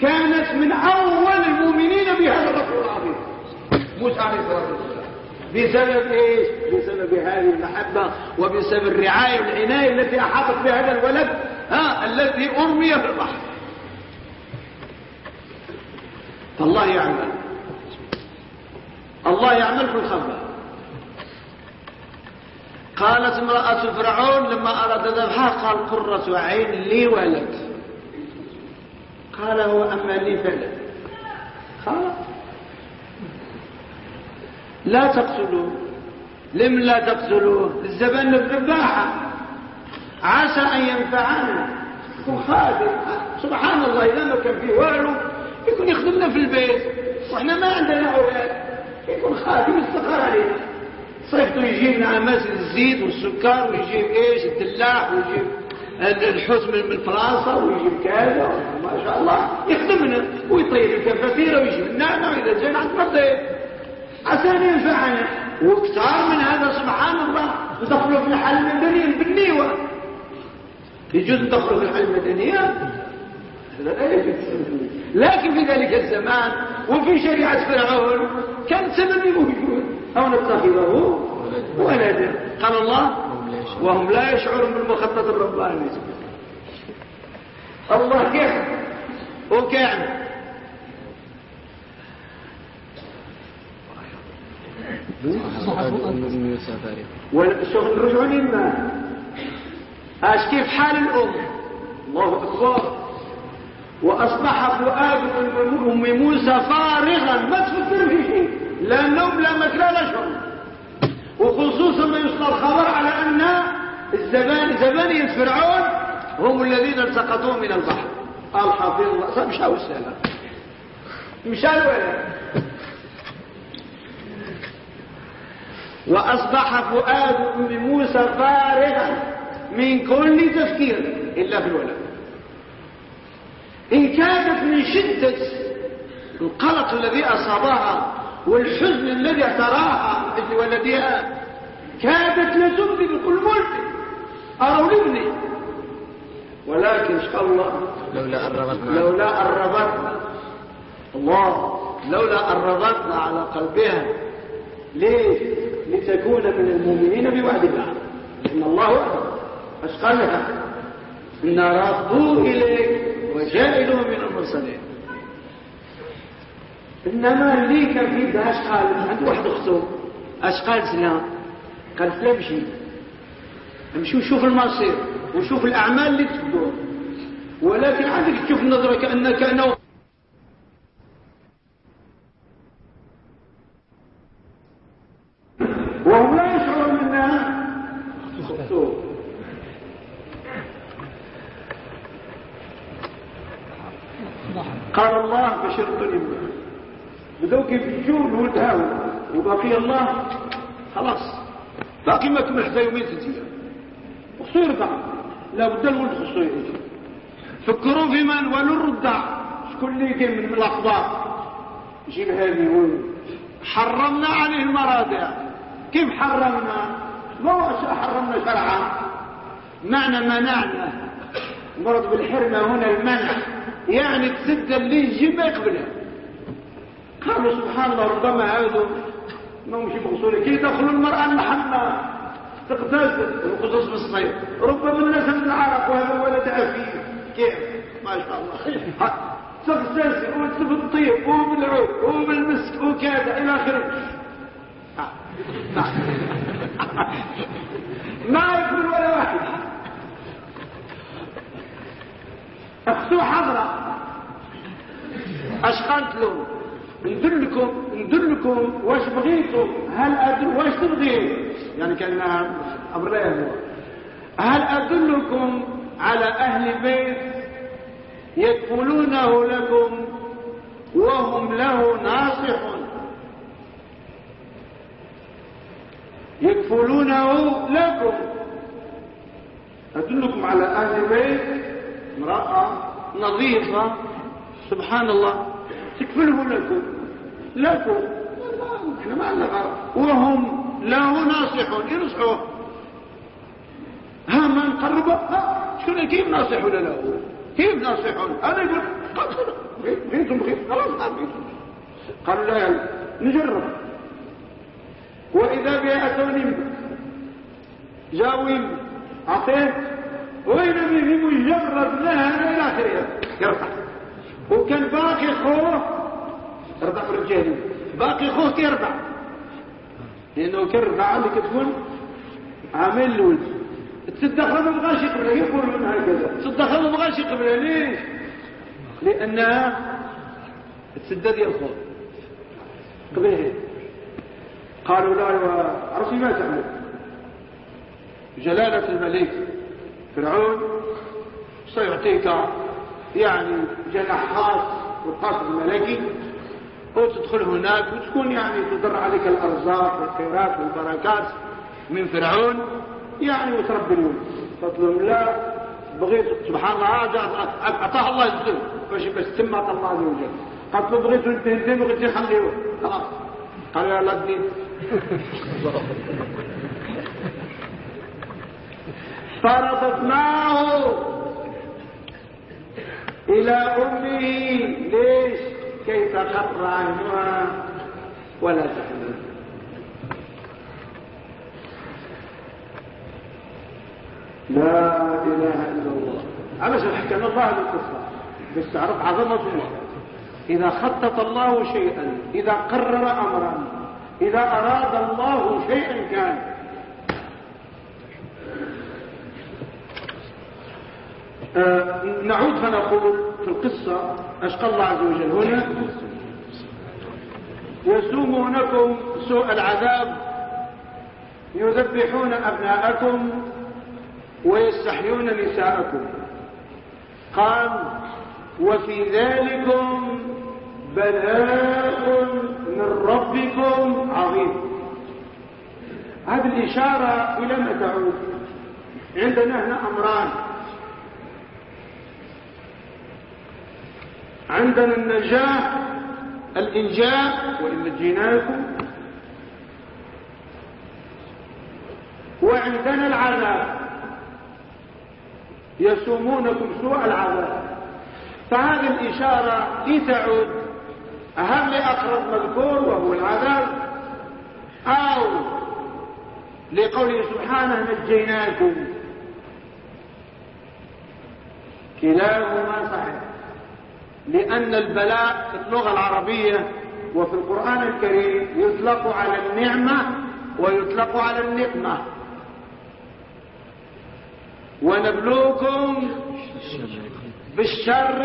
كانت من أول المؤمنين بهذا الرسول العظيم. موسى عليه الصلاة والسلام بسبب إيش؟ بسبب هذه المحبة وبسبب الرعاية والعناية التي أحاطت بهذا الولد ها الذي أرمي في البحر. فالله يعمل. الله يعمل في الخبر قالت امرأة فرعون لما أراد ذبحها قال قرة عين لي ولد. قال هو أما لي فلد. قال لا تقتلوه. لم لا تقتلوه؟ الزبن الذباحة عسى أن ينفعنا. يكون خادم. سبحان الله إذا ما كان فيه والو يكون يخدمنا في البيت. وإحنا ما عندنا أولاد. يكون خادم يستقر علينا. صيفته يجيب لنا مثل الزيت والسكر ويجيب إيش؟ الدلاح ويجيب الحوت من فرنسا ويجيب كذا ما شاء الله. يخدمنا ويطيب الكفافيره ويجيب النعنع واذا جينا عند الضيف عشان ينفعنا وكثار من هذا سبحان الله. ندخلوا في الحل المدني بالنيوه يجوز ندخلوا في الحل المدنيه لكن في ذلك الزمان وفي شريعة فرعون كان سبب موجود. أو نتخذه؟ ولدا قال الله وهم لا يشعرون بالمخطط الرباني. الله كيف؟ وكان والشغل رجعوا لنا اش كيف حال الأم؟ الله أكبر. وأصبح فؤاد ام موسى فارغا ما تفكر في شيء. لا نوم لا مكلا لا شرب. وخصوصا ما يوصل الخبر على أن الزبان زبانية فرعون هم الذين التقطوه من البحر. قال حافظ الله مشاو السلام مشاو الولد وأصبح فؤاد أم موسى فارغا من كل تفكير إلا في الولد إن كانت من شدة القلق الذي أصابها والحزن الذي اعتراها في ولدها كادت لتبدي بكل ملك. أروا لابني. ولكن شاء الله لولا أن ربطنا. لولا أن ربطنا. الله لولا أن ربطنا على قلبها. ليه؟ لتكون من المؤمنين بوعد الله. إن الله إيش قال إن ردوا إليك وجائلوا من المرسلين. إنما اللي كان في إيش قال عنده واحد أخته. إيش قال سلام قال فلان مشي أمشي وشوف المصير وشوف الأعمال اللي تدور ولكن عندك تشوف النظرة كأنك أنا وهم لا يشعرون منها قال الله بشر الدنيا بدوك يفجون الولد هاو وبقي الله خلاص. باقي ما كمل حتى يومين ثلاثة وخصو يرضع لا بد الولد خصو يرضع فكروا في من ولو الرضع شكون اللي يجي من الأخبار؟ يجيب هذه حرمنا عليه المراضع كيف حرمنا؟ ما هو حرمنا شرعا. معنى منعنا مرض بالحرمة هنا المنع. يعني تسد اللي يجيب ما يقبلها قالوا سبحان الله ربما عادوا ما مش بغسولي كي يدخلوا المرأة الحمام تغتسل الخصوص بالصيف ربما الناس العرق وهذا الولد عفيف كيف؟ ما شاء الله. تغتسل وتبطيب وبالعود وبالمسك وكذا إلى آخره. ما يكون ولا واحد. اختو حضرة. اشقلت له ندلكم ندلكم واش بغيتوا. هل أدل واش تبغي يعني كان أبراه هل أدلكم على أهل بيت يكفلونه لكم وهم له ناصحون؟ يكفلونه لكم. أدلكم على أهل بيت امرأة نظيفة. سبحان الله تكفله لكم. لكم. إحنا ما عندنا وهم له ناصحون. ينصحوه ها ما نقربه؟ ها شنو كيف ناصحون له؟ كيف ناصحون؟ أنا يقول إنتم بخير خلاص قالوا لا نجرب. وإذا بيأتوني جاوين عطيت وين به مجرد لها إلى آخره. يرفع. وكان باقي خوه رضع رجالي باقي خوه كيرضع لأنه كيرضع اللي كتكون عامل الولد. تصدق ما بغاش يقبلها يقول من هكذا. تصدق ما بغاش يقبلها ليش؟ لأنها تسدد ديال خوه قبلها. قالوا لا عرفي ما تعمل جلالة الملك فرعون سيعطيك يعني جناح خاص والقصر الملكي وتدخل هناك وتكون يعني تضر عليك الأرزاق والخيرات والبركات من فرعون يعني وتربي الولد فضل لا بغيت سبحان الله أعطاه الله الزل باش بس تم الله عز وجل. قالت له بغيت البنتين وغيت يخليه. خلاص. قال يا لدي فرضتناه إلى أمه. ليش؟ كي تقر عينها ولا تحزن. لا إله إلا الله. علشان حكينا الله القصة بس تعرف عظمة الله إذا خطط الله شيئا إذا قرر أمرا إذا أراد الله شيئا كان. آه نعود فنقول في القصة أشقى الله عز وجل. هنا يسومونكم سوء العذاب يذبحون أبناءكم ويستحيون نساءكم. قال وفي ذلكم بلاء من ربكم عظيم. هذه الإشارة إلى ما تعود. عندنا هنا أمران. عندنا النجاة الإنجاء وإن نجيناكم. وعندنا العذاب. يسومونكم سوء العذاب. فهذه الإشارة لتعود أهم لأقرب مذكور وهو العذاب أو لقوله سبحانه نجيناكم. كلاهما صحيح لأن البلاء في اللغة العربية وفي القرآن الكريم يطلق على النعمة ويطلق على النقمة. ونبلوكم بالشر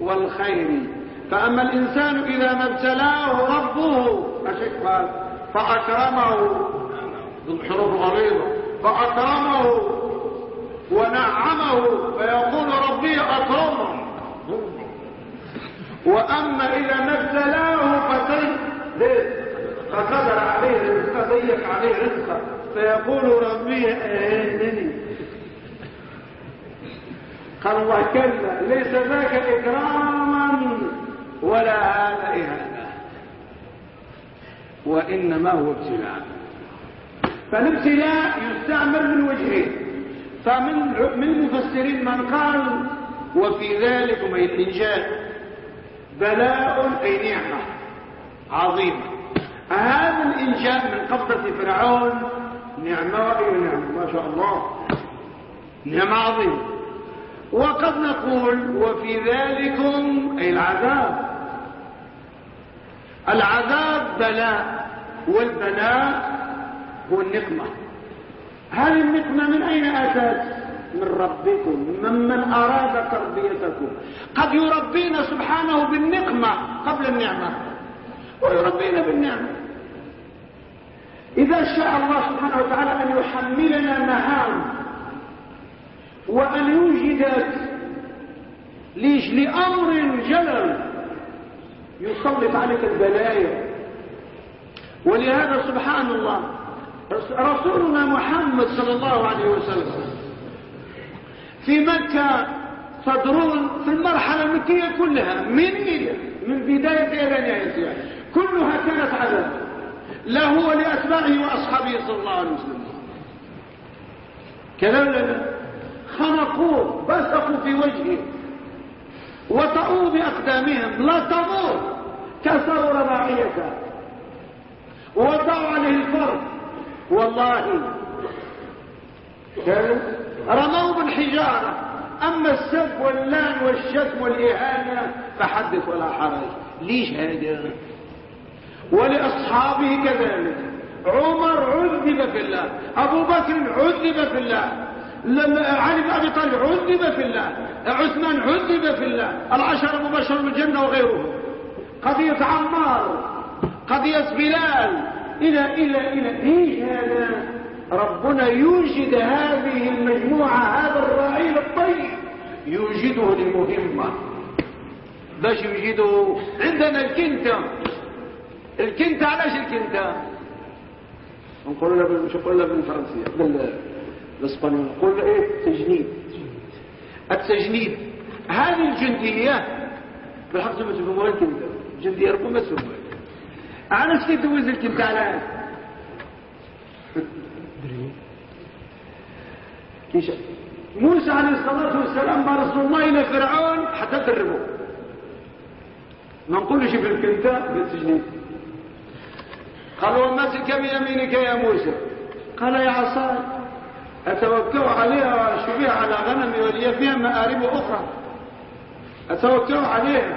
والخير. فأما الإنسان إذا ما ابتلاه ربه فأكرمه. حروف غليظة فأكرمه ونعمه فيقول ربي أكرمه. وأما إذا ما ابتلاه فقدر عليه رزقه ضيق عليه رزقه. فيقول ربي أهنني قال الله كلا ليس ذاك إكراما. ولا هذا إهانة وإنما هو ابتلاء. فالابتلاء يستعمل من وجهين. فمن من المفسرين من قال وفي ذلك أي الإنجاز بلاء أي نعمة عظيمة. هذا الإنجاء من قبضة فرعون نعمة وأي نعمة ما شاء الله. نعمة عظيمة. وقد نقول وفي ذلكم أي العذاب. العذاب بلاء والبلاء هو النقمة. هذه النقمة من أين أتت؟ من ربكم ممن أراد تربيتكم. قد يربينا سبحانه بالنقمة قبل النعمة. ويربينا بالنعمة. إذا شاء الله سبحانه وتعالى أن يحملنا مهام وأن يوجدك ليش لأمر جلل. يسلط عليك البلايا. ولهذا سبحان الله رسولنا محمد صلى الله عليه وسلم في مكة صدرون في المرحلة المكية كلها من من بداية إلى نهايتها كلها كانت عذاب له ولأتباعه وأصحابه صلى الله عليه وسلم. كذا لنا خنقوه بسقوا في وجهه. وطأوا بأقدامهم. لا تمر كسروا رباعيته ووضعوا عليه الفرد والله. رموا بالحجارة. أما السب واللان والشتم والإهانة فحدث ولا حرج. ليش هذا؟ ولأصحابه كذلك. عمر عذب في الله أبو بكر عذب في الله علي بن أبي طالب عذب في الله عثمان عذب في الله العشر مبشر بالجنه وغيرهم. قضية عمار قضية بلال إلى إلى إلى إيش هذا؟ ربنا يوجد هذه المجموعة هذا الرعيل الطيب يوجده لمهمه باش يوجده؟ عندنا الكنتة. الكنتة علاش الكنتة؟ نقول لها مش نقول لها بالفرنسية. الاسبانيول نقول إيه؟ تجنيد. التجنيد. هذه الجندية بالحق ما تفهموا الكنتة الجندية ربما تفهموا علاش كيدوز الكنتة على كيش؟ موسى عليه الصلاة والسلام مع رسول الله إلى فرعون حتى دربوه ما نقولش في الكنتة في السجن قال ومسك بيمينك يا موسى. قال يا عصاي أتوكل عليها وأشبه على غنمي ولي فيها مآرب أخرى. أتوكل عليها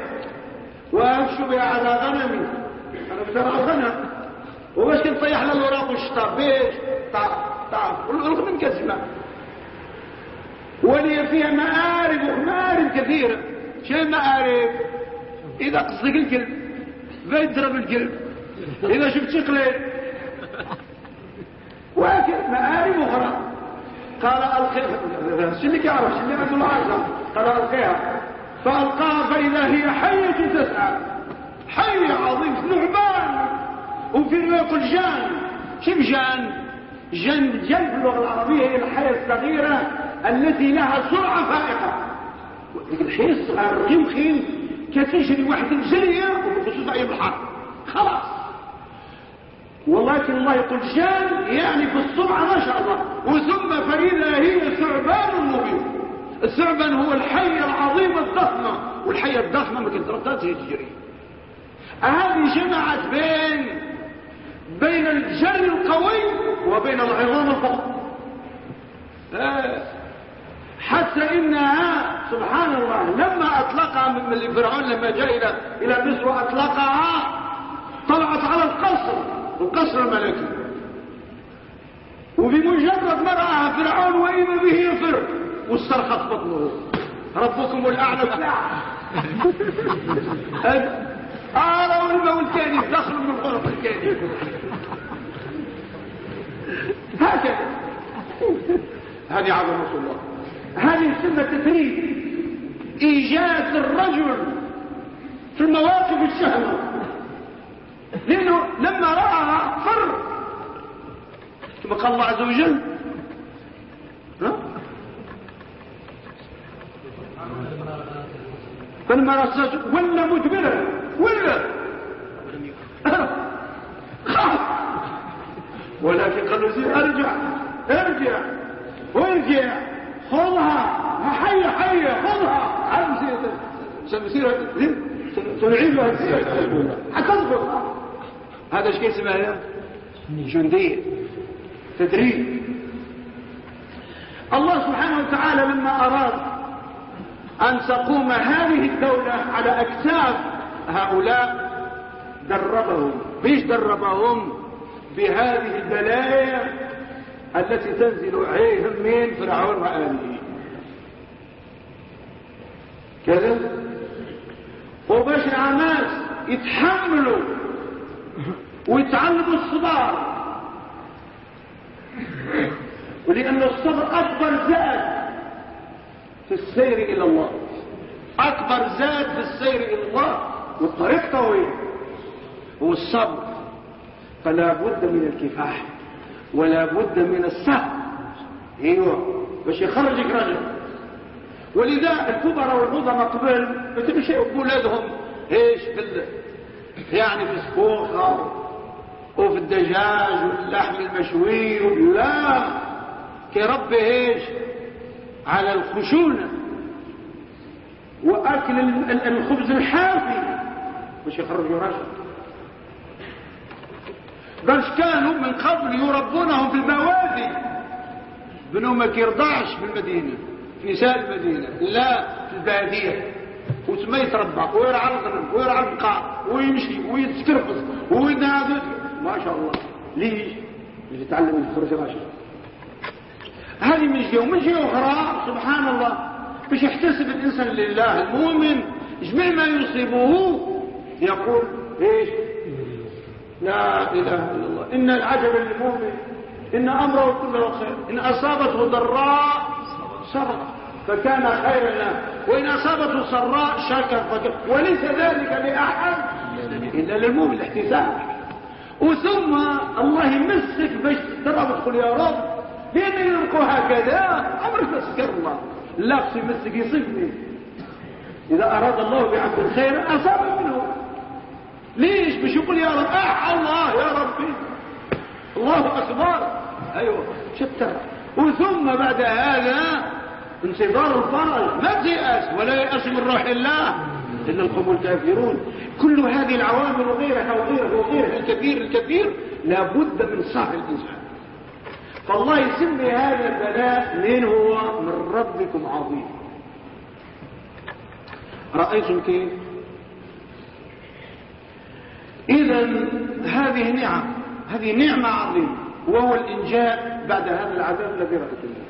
وأشبه على غنمي أنا بترى غنم. وباش كنطيح للوراق والشطار. بيش؟ تعرف تعرف والغنم كسمة ولي فيها مآرب مآرب كثيرة. شيء مآرب إذا قصدك الكلب. فيضرب الكلب. إذا شفت شقلين ولكن مآرب أخرى. قال ألقيها. شنك يعرف؟ شنك يقول عارفة قال ألقيها. فألقاها فإذا هي حية تسعى حية عظيم ثعبان وفي رواية يقول جان شوف جان جان جان في اللغة العربية هي الحية الصغيرة التي لها سرعة فائقة. الحية الصغيرة الرغيم خيل كتجري واحد الجرية وخصوصا أي الحر خلاص. ولكن الله يقول جان يعني في السرعة ما شاء الله. وثم فإذا هي ثعبان مبين. الثعبان هو الحية العظيمة الضخمة. والحية الضخمة ما كنت تجري. هذه جمعت بين بين الجري القوي وبين العظام آه. حتى انها سبحان الله لما أطلقها من فرعون لما جاء إلى مصر وأطلقها طلعت على القصر. القصر الملكي وبمجرد ما راها فرعون واذا به يفر واسترخت بطنه. ربكم الأعلى. آه والمول الثاني دخلوا من الغرف الثاني. هكذا. هذه عظمة الله. هذه سنة تدريب إيجاد الرجل في المواقف الشهمة لأنه لما رأى فر ثم قال الله عز وجل؟ فلما رأى ولا مدبرا ولا. خاف ولكن قال له أرجع أرجع وارجع. خذها. حية حية خذها. سنسير سنعيدها حتصبر هذا إيش اسمه جندية تدريب. الله سبحانه وتعالى لما أراد أن تقوم هذه الدولة على أكتاف هؤلاء دربهم. بيش دربهم؟ بهذه البلايا التي تنزل عليهم من فرعون وآله كذا. وباش الناس يتحملوا ويتعلموا الصبر ولأن الصبر أكبر زاد في السير إلى الله. أكبر زاد في السير إلى الله والطريق طويل. هو الصبر فلا بد من الكفاح ولا بد من السهل أيوه. باش يخرجك رجل. ولذا الكبراء والعظماء قبل مثل شيء اولادهم إيش في يعني في السبوخه وفي الدجاج واللحم المشوي لا. كربي إيش؟ على الخشونة. وأكل الخبز الحافي. باش يخرجوا رجل بل كانوا من قبل يربونهم في البوادي بنو ما كيرضعش في المدينة في نساء المدينة لا في البادية وتما يتربى ويرعى الغنم ويرعى البقاء ويمشي ويتكرفص وينادي ما شاء الله. ليش؟ اللي يتعلم الخرج راشد هذه من جهه ومن جهه أخرى سبحان الله باش يحتسب الإنسان لله المؤمن جميع ما يصيبه يقول إيش؟ لا إله إلا الله. إن العجب للمؤمن إن أمره كله خير إن أصابته ضراء صبر. فكان خيرا له. وإن أصابته سراء شكر فكر وليس ذلك لأحد إلا للمؤمن الاحتساب. وثم الله يمسك باش تضرب تقول يا رب لين يلقوا هكذا؟ عمرك تذكر الله. لا يمسك يصيبني. إذا أراد الله بعبد الخير أصاب منه. ليش؟ مش يقول يا رب اح الله يا ربي. الله أكبر. أيوه شتى وثم بعد هذا انتظار الفرج ما تيأس ولا يأس من روح الله إلا القوم الكافرون. كل هذه العوامل وغيرها وغيرها وغيرها الكبير الكبير لابد من صاحب الإنسان. فالله يسمي هذا البلاء من هو من ربكم عظيم. رأيتم كيف؟ إذا هذه نعم هذه نعمة عظيمة وهو الإنجاء بعد هذا العذاب الذي رأيتم.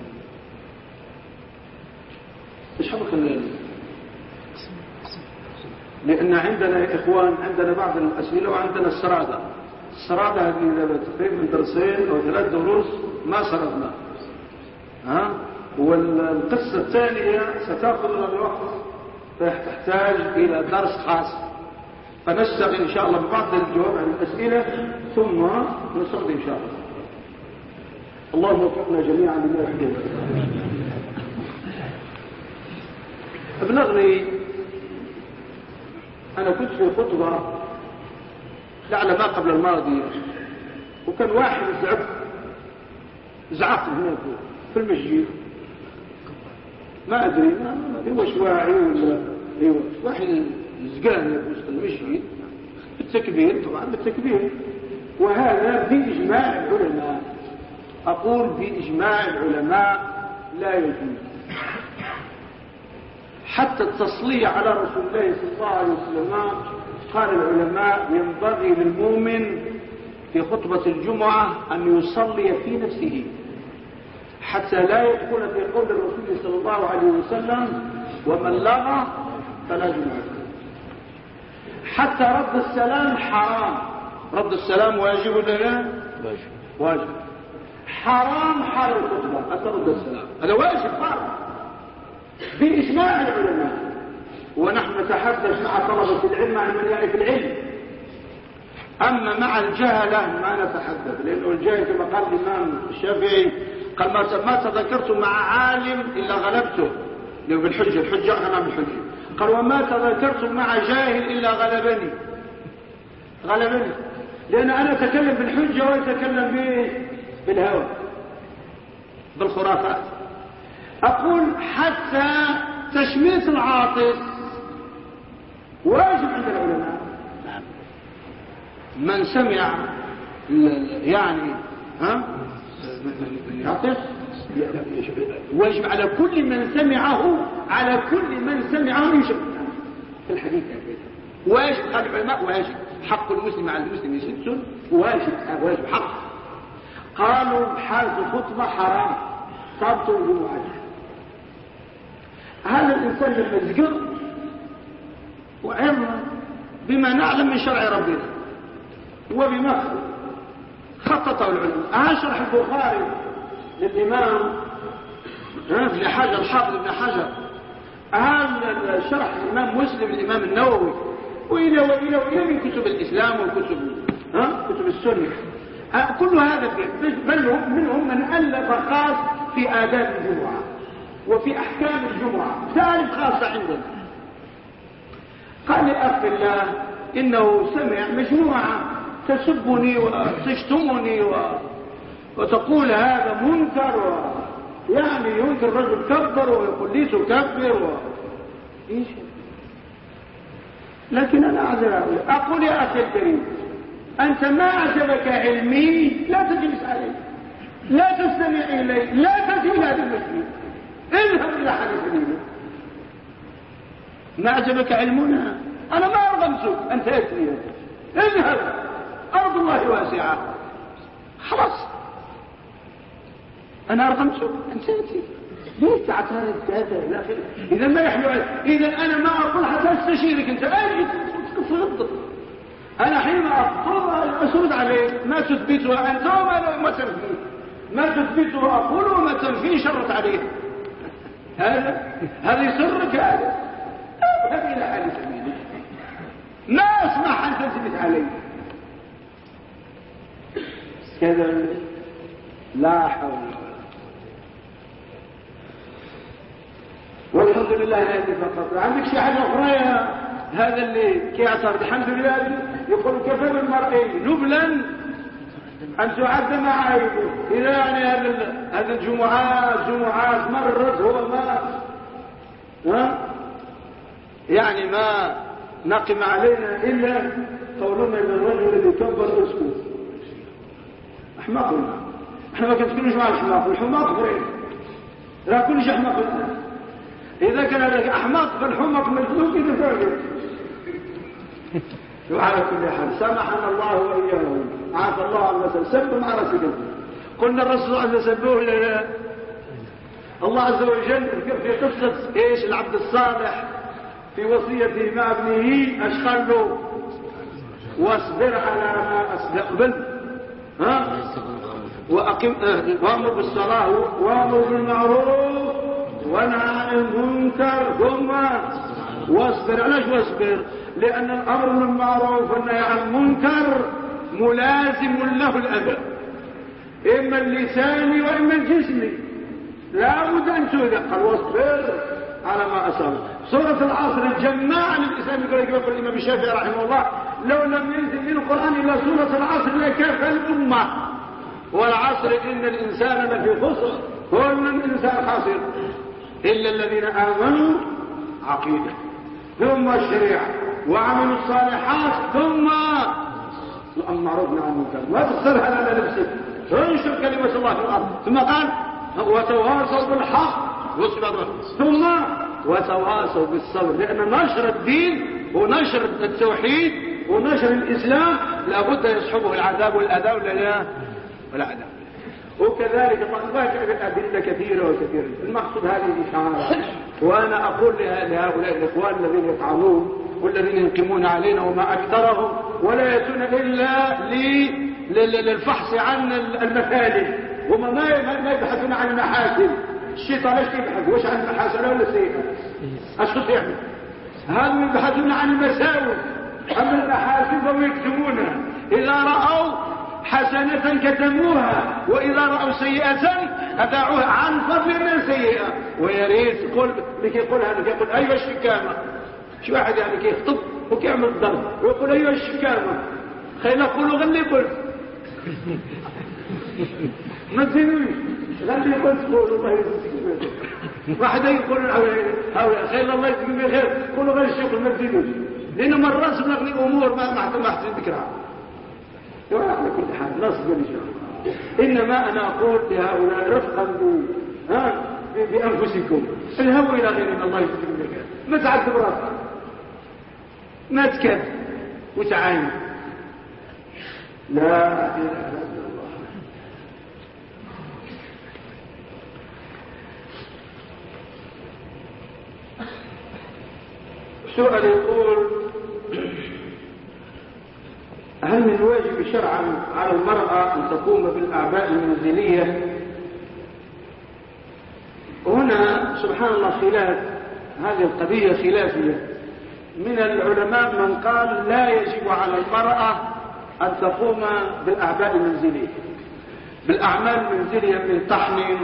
إيش حبك لأن عندنا يا إخوان عندنا بعض الأسئلة وعندنا السرادة. السرادة هذه تقريبا درسين أو ثلاث دروس ما سردنا. ها؟ والقصة الثانية ستأخذ لنا الوقت فتحتاج إلى درس خاص. فنشتغل إن شاء الله ببعض الجواب عن الأسئلة ثم نصلي إن شاء الله. اللهم وفقنا جميعا لما يحب أبلغني أنا كنت في خطبة لعل ما قبل الماضي وكان واحد زعق زعق هناك في المسجد. ما أدري ما هو شواعي ولا أيوه. واحد زقاني في وسط المسجد بالتكبير طبعا بالتكبير. وهذا بإجماع العلماء. أقول بإجماع العلماء لا يجوز. حتى التصلية على رسول الله صلى الله عليه وسلم قال العلماء ينبغي للمؤمن في خطبة الجمعة أن يصلي في نفسه حتى لا يدخل في قول الرسول صلى الله عليه وسلم ومن لغى فلا جمعة حتى رد السلام حرام. رد السلام واجب ولا لا؟ واجب. واجب. حرام حال الخطبة أترد السلام. هذا واجب حرام بإجماع العلماء. ونحن نتحدث مع طلبة العلم عن من يعرف العلم. أما مع الجهلة ما نتحدث لأنه الجاهل كما قال الإمام الشافعي قال ما تذكرت مع عالم إلا غلبته. لو بالحجة الحجة أغنى بالحجة. قال وما تذكرت مع جاهل إلا غلبني. غلبني. لأن أنا أتكلم بالحجة ويتكلم بالهوى بالخرافات. أقول حتى تشميت العاطف واجب عند العلماء. من سمع يعني ها؟ واجب على كل من سمعه على كل من سمعه يشب في الحديث واجب قال العلماء واجب. حق المسلم على المسلم ست واجب واجب حق. قالوا حال الخطبة حرام. صابت الجمعه هذا الإنسان لما يزقر وعلم بما نعلم من شرع ربنا وبما خططه العلماء اشرح البخاري للإمام ابن حجر الحافظ ابن حجر. هذا شرح الإمام مسلم الامام النووي. وإلى وإلى وإلى من كتب الإسلام والكتب ها كتب السنة. كل هذا بل منهم من ألف خاص في آداب الجمعة. وفي أحكام الجمعة. تعرف خاصة عندنا. قال لي أخ الله إنه سمع مجموعة تسبني وتشتمني و... وتقول هذا منكر و... يعني ينكر رجل كبر ويقول لي تكبر و... إيش؟ لكن أنا أعذر أقول يا أخي الكريم أنت ما عجبك علمي لا تجلس عليه لا تستمع إليه لا إلى هذا المسجد. اذهب إلى حال سبيله ما أعجبك علمنا؟ أنا ما أرغمتك أن تأتي اذهب. أرض الله واسعة. خلاص. أنا أرغمتك أن تأتي ليش تعترض تأتي إلى آخره إذا ما يحلو إذا أنا ما أقول حتى أستشيرك أنت. أجي تفضل أنا حين أخطب أسرد عليك. ما تثبتها أنت وما ما تنفيه ما تثبته أقول وما تنفيه شرط عليه هذا؟ هذا يسرك هذا؟ اذهب إلى حال سبيلك ما أسمح أن تثبت عليه كذا لا حول والحمد لله الذي فقط. عندك شيء حاجة أخرى يا هذا اللي كيعترض الحمد لله. يقول كفى بالمرئي نبلا. أن تعد معايبه إذا يعني هذه الجمعات جمعات مرت هو ما. ها؟ يعني ما نقم علينا إلا قولنا للرجل الذي كبر اسكت. أحمق إحنا ما كنتكلمش مع الحماق الحماق فريد لا كل شيء أحمق إذا كان هذاك أحمق فالحمق مجنون كده فرق وعلى كل حال سمحنا الله وإياهم. عافى الله عن سبوا مع راسك قلنا الرسول عز وجل الله عز وجل في قصة إيش؟ العبد الصالح في وصيته مع ابنه اشخل له. واصبر على ما استقبل ها؟ واقم وأمر بالصلاة وأمر بالمعروف ونهى عن المنكر. ثم واصبر. علاش واصبر؟ لأن الأمر بالمعروف والنهي عن المنكر ملازم له الادب إما اللساني وإما الجسمي لا بد أن تذق قال واصبر على ما اصاب سورة العصر الجماعه للاسلام يقول لك يقول الإمام الشافعي رحمه الله لو لم ينزل من القرآن إلا سورة العصر لكفى الأمة. والعصر إن الإنسان لفي خسر. كل الانسان خاسر. إلا الذين آمنوا عقيدة. ثم الشريعة وعملوا الصالحات ثم الأمر معروف عن المنكر. ما تصرها على نفسك. انشر كلمة الله في الأرض. ثم قال وتواصوا بالحق. ثم وتواصوا بالصبر. لأن نشر الدين ونشر التوحيد ونشر الإسلام لابد يصحبه العذاب والأذى ولا لا والعذاب وكذلك الأدلة كثيرة وكثيرة. المقصود هذه الإشارة. وأنا أقول لهؤلاء الإخوان الذين يطعنون والذين ينقمون علينا وما أكثرهم ولا يأتون إلا للفحص عن المثالب هم ما يبحثون عن المحاسن. الشيطان إيش يبحث؟ وش عن المحاسن ولا السيئه إيش يعمل هذا يبحثون عن المساوئ. أما المحاسن فهم يكتبونها إذا رأوا حسنة كتموها وإذا رأوا سيئة أداعوها عن فضل من سيئة. ويا ريت يقول لك يقول هذا يقول أيها الشكامة. شو واحد يعني كيف؟ طب وكيعمل الضرب؟ ويقول أيها الشكامة. خير يقولوا غني قل ما تزيدوش غير يقول تقول الله يجزيك واحد يقول خير الله يجزيك بخير قولوا غير الشغل ما تزيدوش لأنه مرات بنغني أمور ما احسن ذكرها على كل حال. شاء الله. إنما أنا أقول لهؤلاء رفقا ها بأنفسكم. الهووا إلى غير الله يجزيكم بخير ما تعذب راسك ما تكذب. وتعاين. لا إله إلا الله. سؤال يقول هل من الواجب شرعا على المرأة أن تقوم بالأعباء المنزلية؟ هنا سبحان الله خلاف هذه القضية خلافية. من العلماء من قال لا يجب على المرأة أن تقوم بالأعباء المنزلية. بالأعمال المنزلية من طحن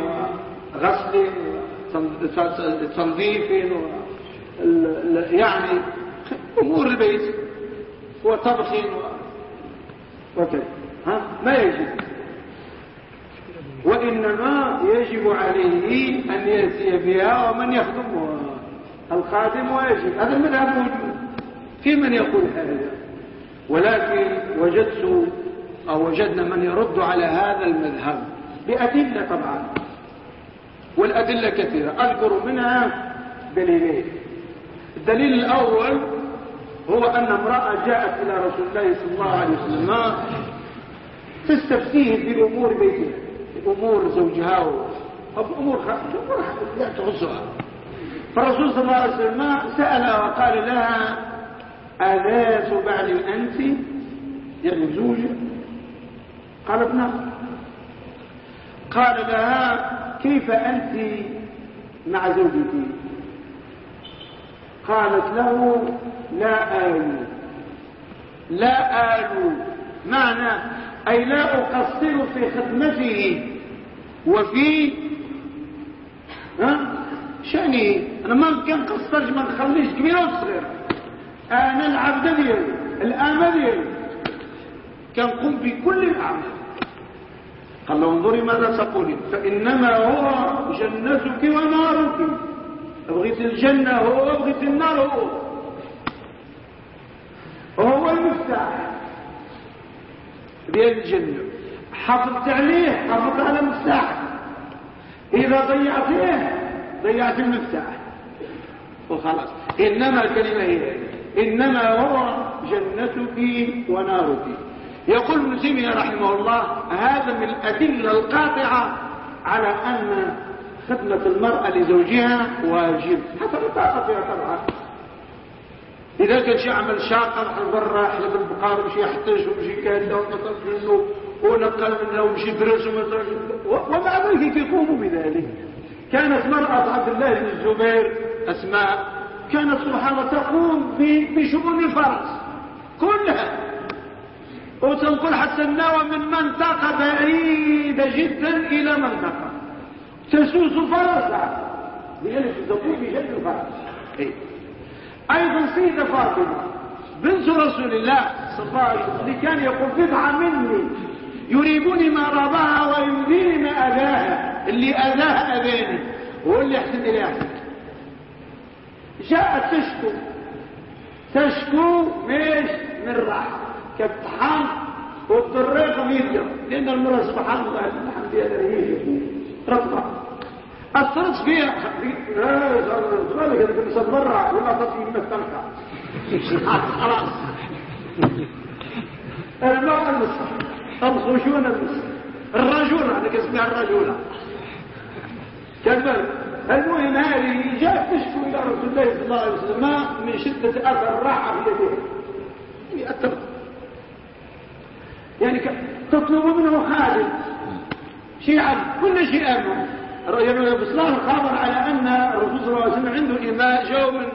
وغسل وتنظيف يعني أمور البيت وطبخ وكذا. ها؟ ما يجب. وإنما يجب عليه أن يأتي بها ومن يخدمها الخادم واجب. هذا المذهب موجود. في من يقول هذا؟ ولكن وجدت أو وجدنا من يرد على هذا المذهب بأدلة طبعا. والأدلة كثيرة. أذكر منها دليلين. الدليل الأول هو أن امرأة جاءت إلى رسول الله صلى الله عليه وسلم تستفتيه أمور بيتها في أمور زوجها في أمور لا تغزها فالرسول صلى الله عليه وسلم سألها وقال لها أذات بعد أنت يعني زوجة؟ قالت نعم. قال لها كيف أنت مع زوجتي؟ قالت له لا آل. لا آل معنى أي لا أقصر في خدمته وفي ها شأنه. أنا ما كان قصرش ما نخليش كبير وصغير. أنا العبد ديالي الآمة ديالي كان قم بكل الأعمال. قال له انظري ماذا تقولين. فإنما هو جنتك ونارك بغيت الجنة هو بغيت النار هو. هو المفتاح. ديال الجنة. حافظت عليه حافظت على المفتاح إذا ضيعتيه ضيعت المفتاح. وخلاص. إنما الكلمة هي إنما هو جنتك ونارك. يقول ابن رحمه الله هذا من الأدلة القاطعة على أن خدمة المرأة لزوجها واجب. طاقة فيها طبعا. إذا كان شي عمل شاق راح برا حلب البقار ومشي يحتج ومشي كذا ونطلب منه ونقل منه ومشي درس ومع ذلك يقوم بذلك. كانت مرأة عبد الله بن الزبير أسماء كانت سبحان الله تقوم بشؤون الفرس كلها. وتنقل حتى النوى من منطقة بعيدة جدا إلى منطقة. تسوس فرسا لأنه تقوم بجد الفرس إيه. أيضا سيدة فاطمة بنت رسول الله صلى الله عليه وسلم اللي كان يقول بضعة مني يريبوني ما رضاها ويؤذيني ما أذاها. اللي أذاها أذاني. هو اللي يحسن إليه أحسن جاءت تشكو. تشكو مش من راحة. كالطحان والضريق ميديا لأن المرأة سبحان الله الحمد لله رفضة أثرت فيها لا ذلك إذا كنت صبرها ولا تطفي من التنكة خلاص المرأة المصر الخشونة المصر الرجولة أنا كسمها الرجولة كذبت المهم هذه جاءت تشكو إلى رسول الله صلى الله عليه وسلم من شدة أثر الراحة في يديه يأثر يعني تطلب منه خادم كل شيء أمر الإسلام خبر على أن الرسول صلى الله عليه وسلم عنده إماء جو من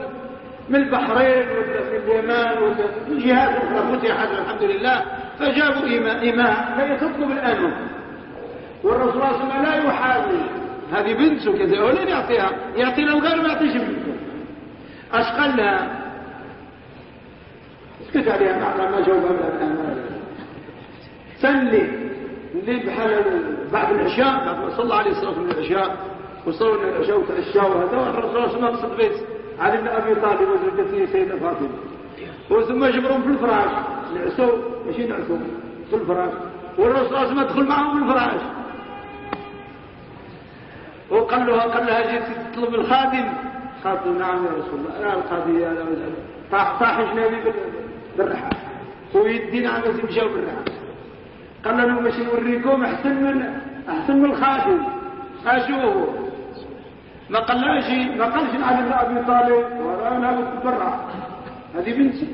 من البحرين ولا من اليمن ولا من الجهات الأخرى فتحت الحمد لله فجابوا إماء إماء فهي تطلب الأمن والرسول صلى الله عليه وسلم لا يحاول هذه بنته كذا ولن يعطيها يعطي له غير ما يعطيش بنته أشقل لها اسكت عليها؟ ما جاوبها من الأمان سلي. الليل بحال بعد العشاء بعد صلى عليه الصلاه من العشاء وصلوا العشاء وتعشاوا وهذا والرسول صلى الله عليه وسلم علي بن أبي طالب وزوجته سيدة فاطمة. وثم جبرهم في الفراش نعسوا ماشي نعسوا في الفراش. والرسول صلى الله دخل معهم في الفراش. وقال له قال لها جيت تطلب الخادم. قالت نعم يا رسول الله أنا الخادم يا طاح طاح جنابي بالرحال ويدي نعم مشاو بالرحال قال له مش نوريكم أحسن من أحسن من الخادم. اشوفوا ما قالش ما قالش علي بن أبي طالب. ورانا بتبرع هذه بنتي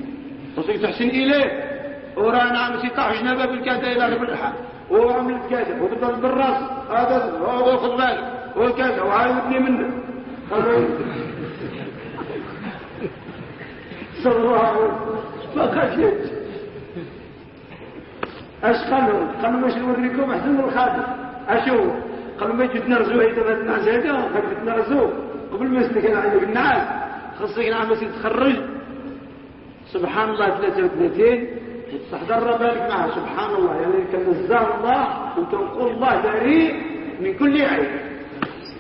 وصيت تحسن إليه. ورانا عم سيطاح جنابة بالكادة إلى رب الحال وهو عمل كذا وبدل بالرأس. هذا هو خذ بالك. هو كذا وعاودني منه. صلى الله عليه وسلم. ما خشيت اش قالوا قالوا باش نوريكم احسن الخادم. أشوف قالوا ما يجي تنرزوا هيدا هذا الناس هذا خلي تنرزوا قبل ما يسلك عندك الناس خاصك نعم بس تخرج سبحان الله 33 وتستحضر بالك معها سبحان الله يعني كنزاه الله. وتنقل الله بريء من كل عيب.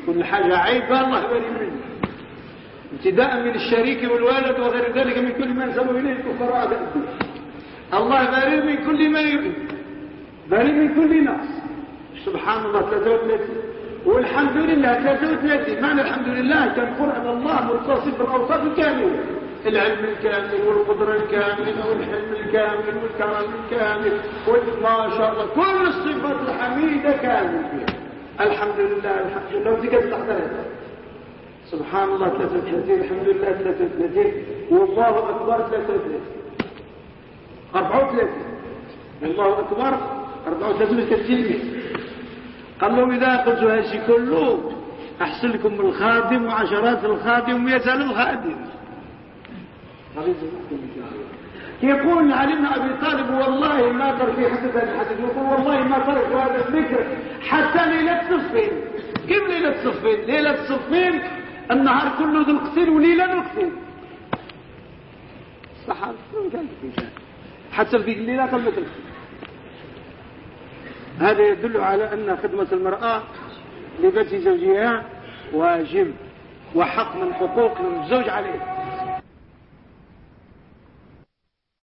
كل حاجة عيب الله بريء منه. ابتداء من الشريك والوالد وغير ذلك من كل ما نسبه إليه الكفراء الله بريء من كل ما يؤذي بل من كل نقص سبحان الله 33 والحمد لله 33 معنى الحمد لله؟ كان قرآن الله متصف بالأوصاف الكاملة. العلم الكامل والقدرة الكاملة والحلم الكامل والكرم الكامل ما شاء الله. كل الصفات الحميدة كامل فيها الحمد لله الحمد لله. كانت تحضرها سبحان الله 33 الحمد لله 33 والله أكبر 33 34 والله أكبر. 34 كالجلمة قال لهم إذا قلت هذا كله أحسن لكم الخادم وعشرات الخادم ومئة ألف خادم. يقول علي بن أبي طالب والله ما ترك في حدث هذا الحديث. يقول والله ما ترك هذا الذكر. حتى ليلة صفين كيف ليلة صفين ليلة صفين النهار كله ذو القتيل وليلة ذو القتيل الصحابة حتى في الليلة القتيل هذا يدل على أن خدمة المرأة لبيت زوجها واجب وحق من حقوق الزوج عليه.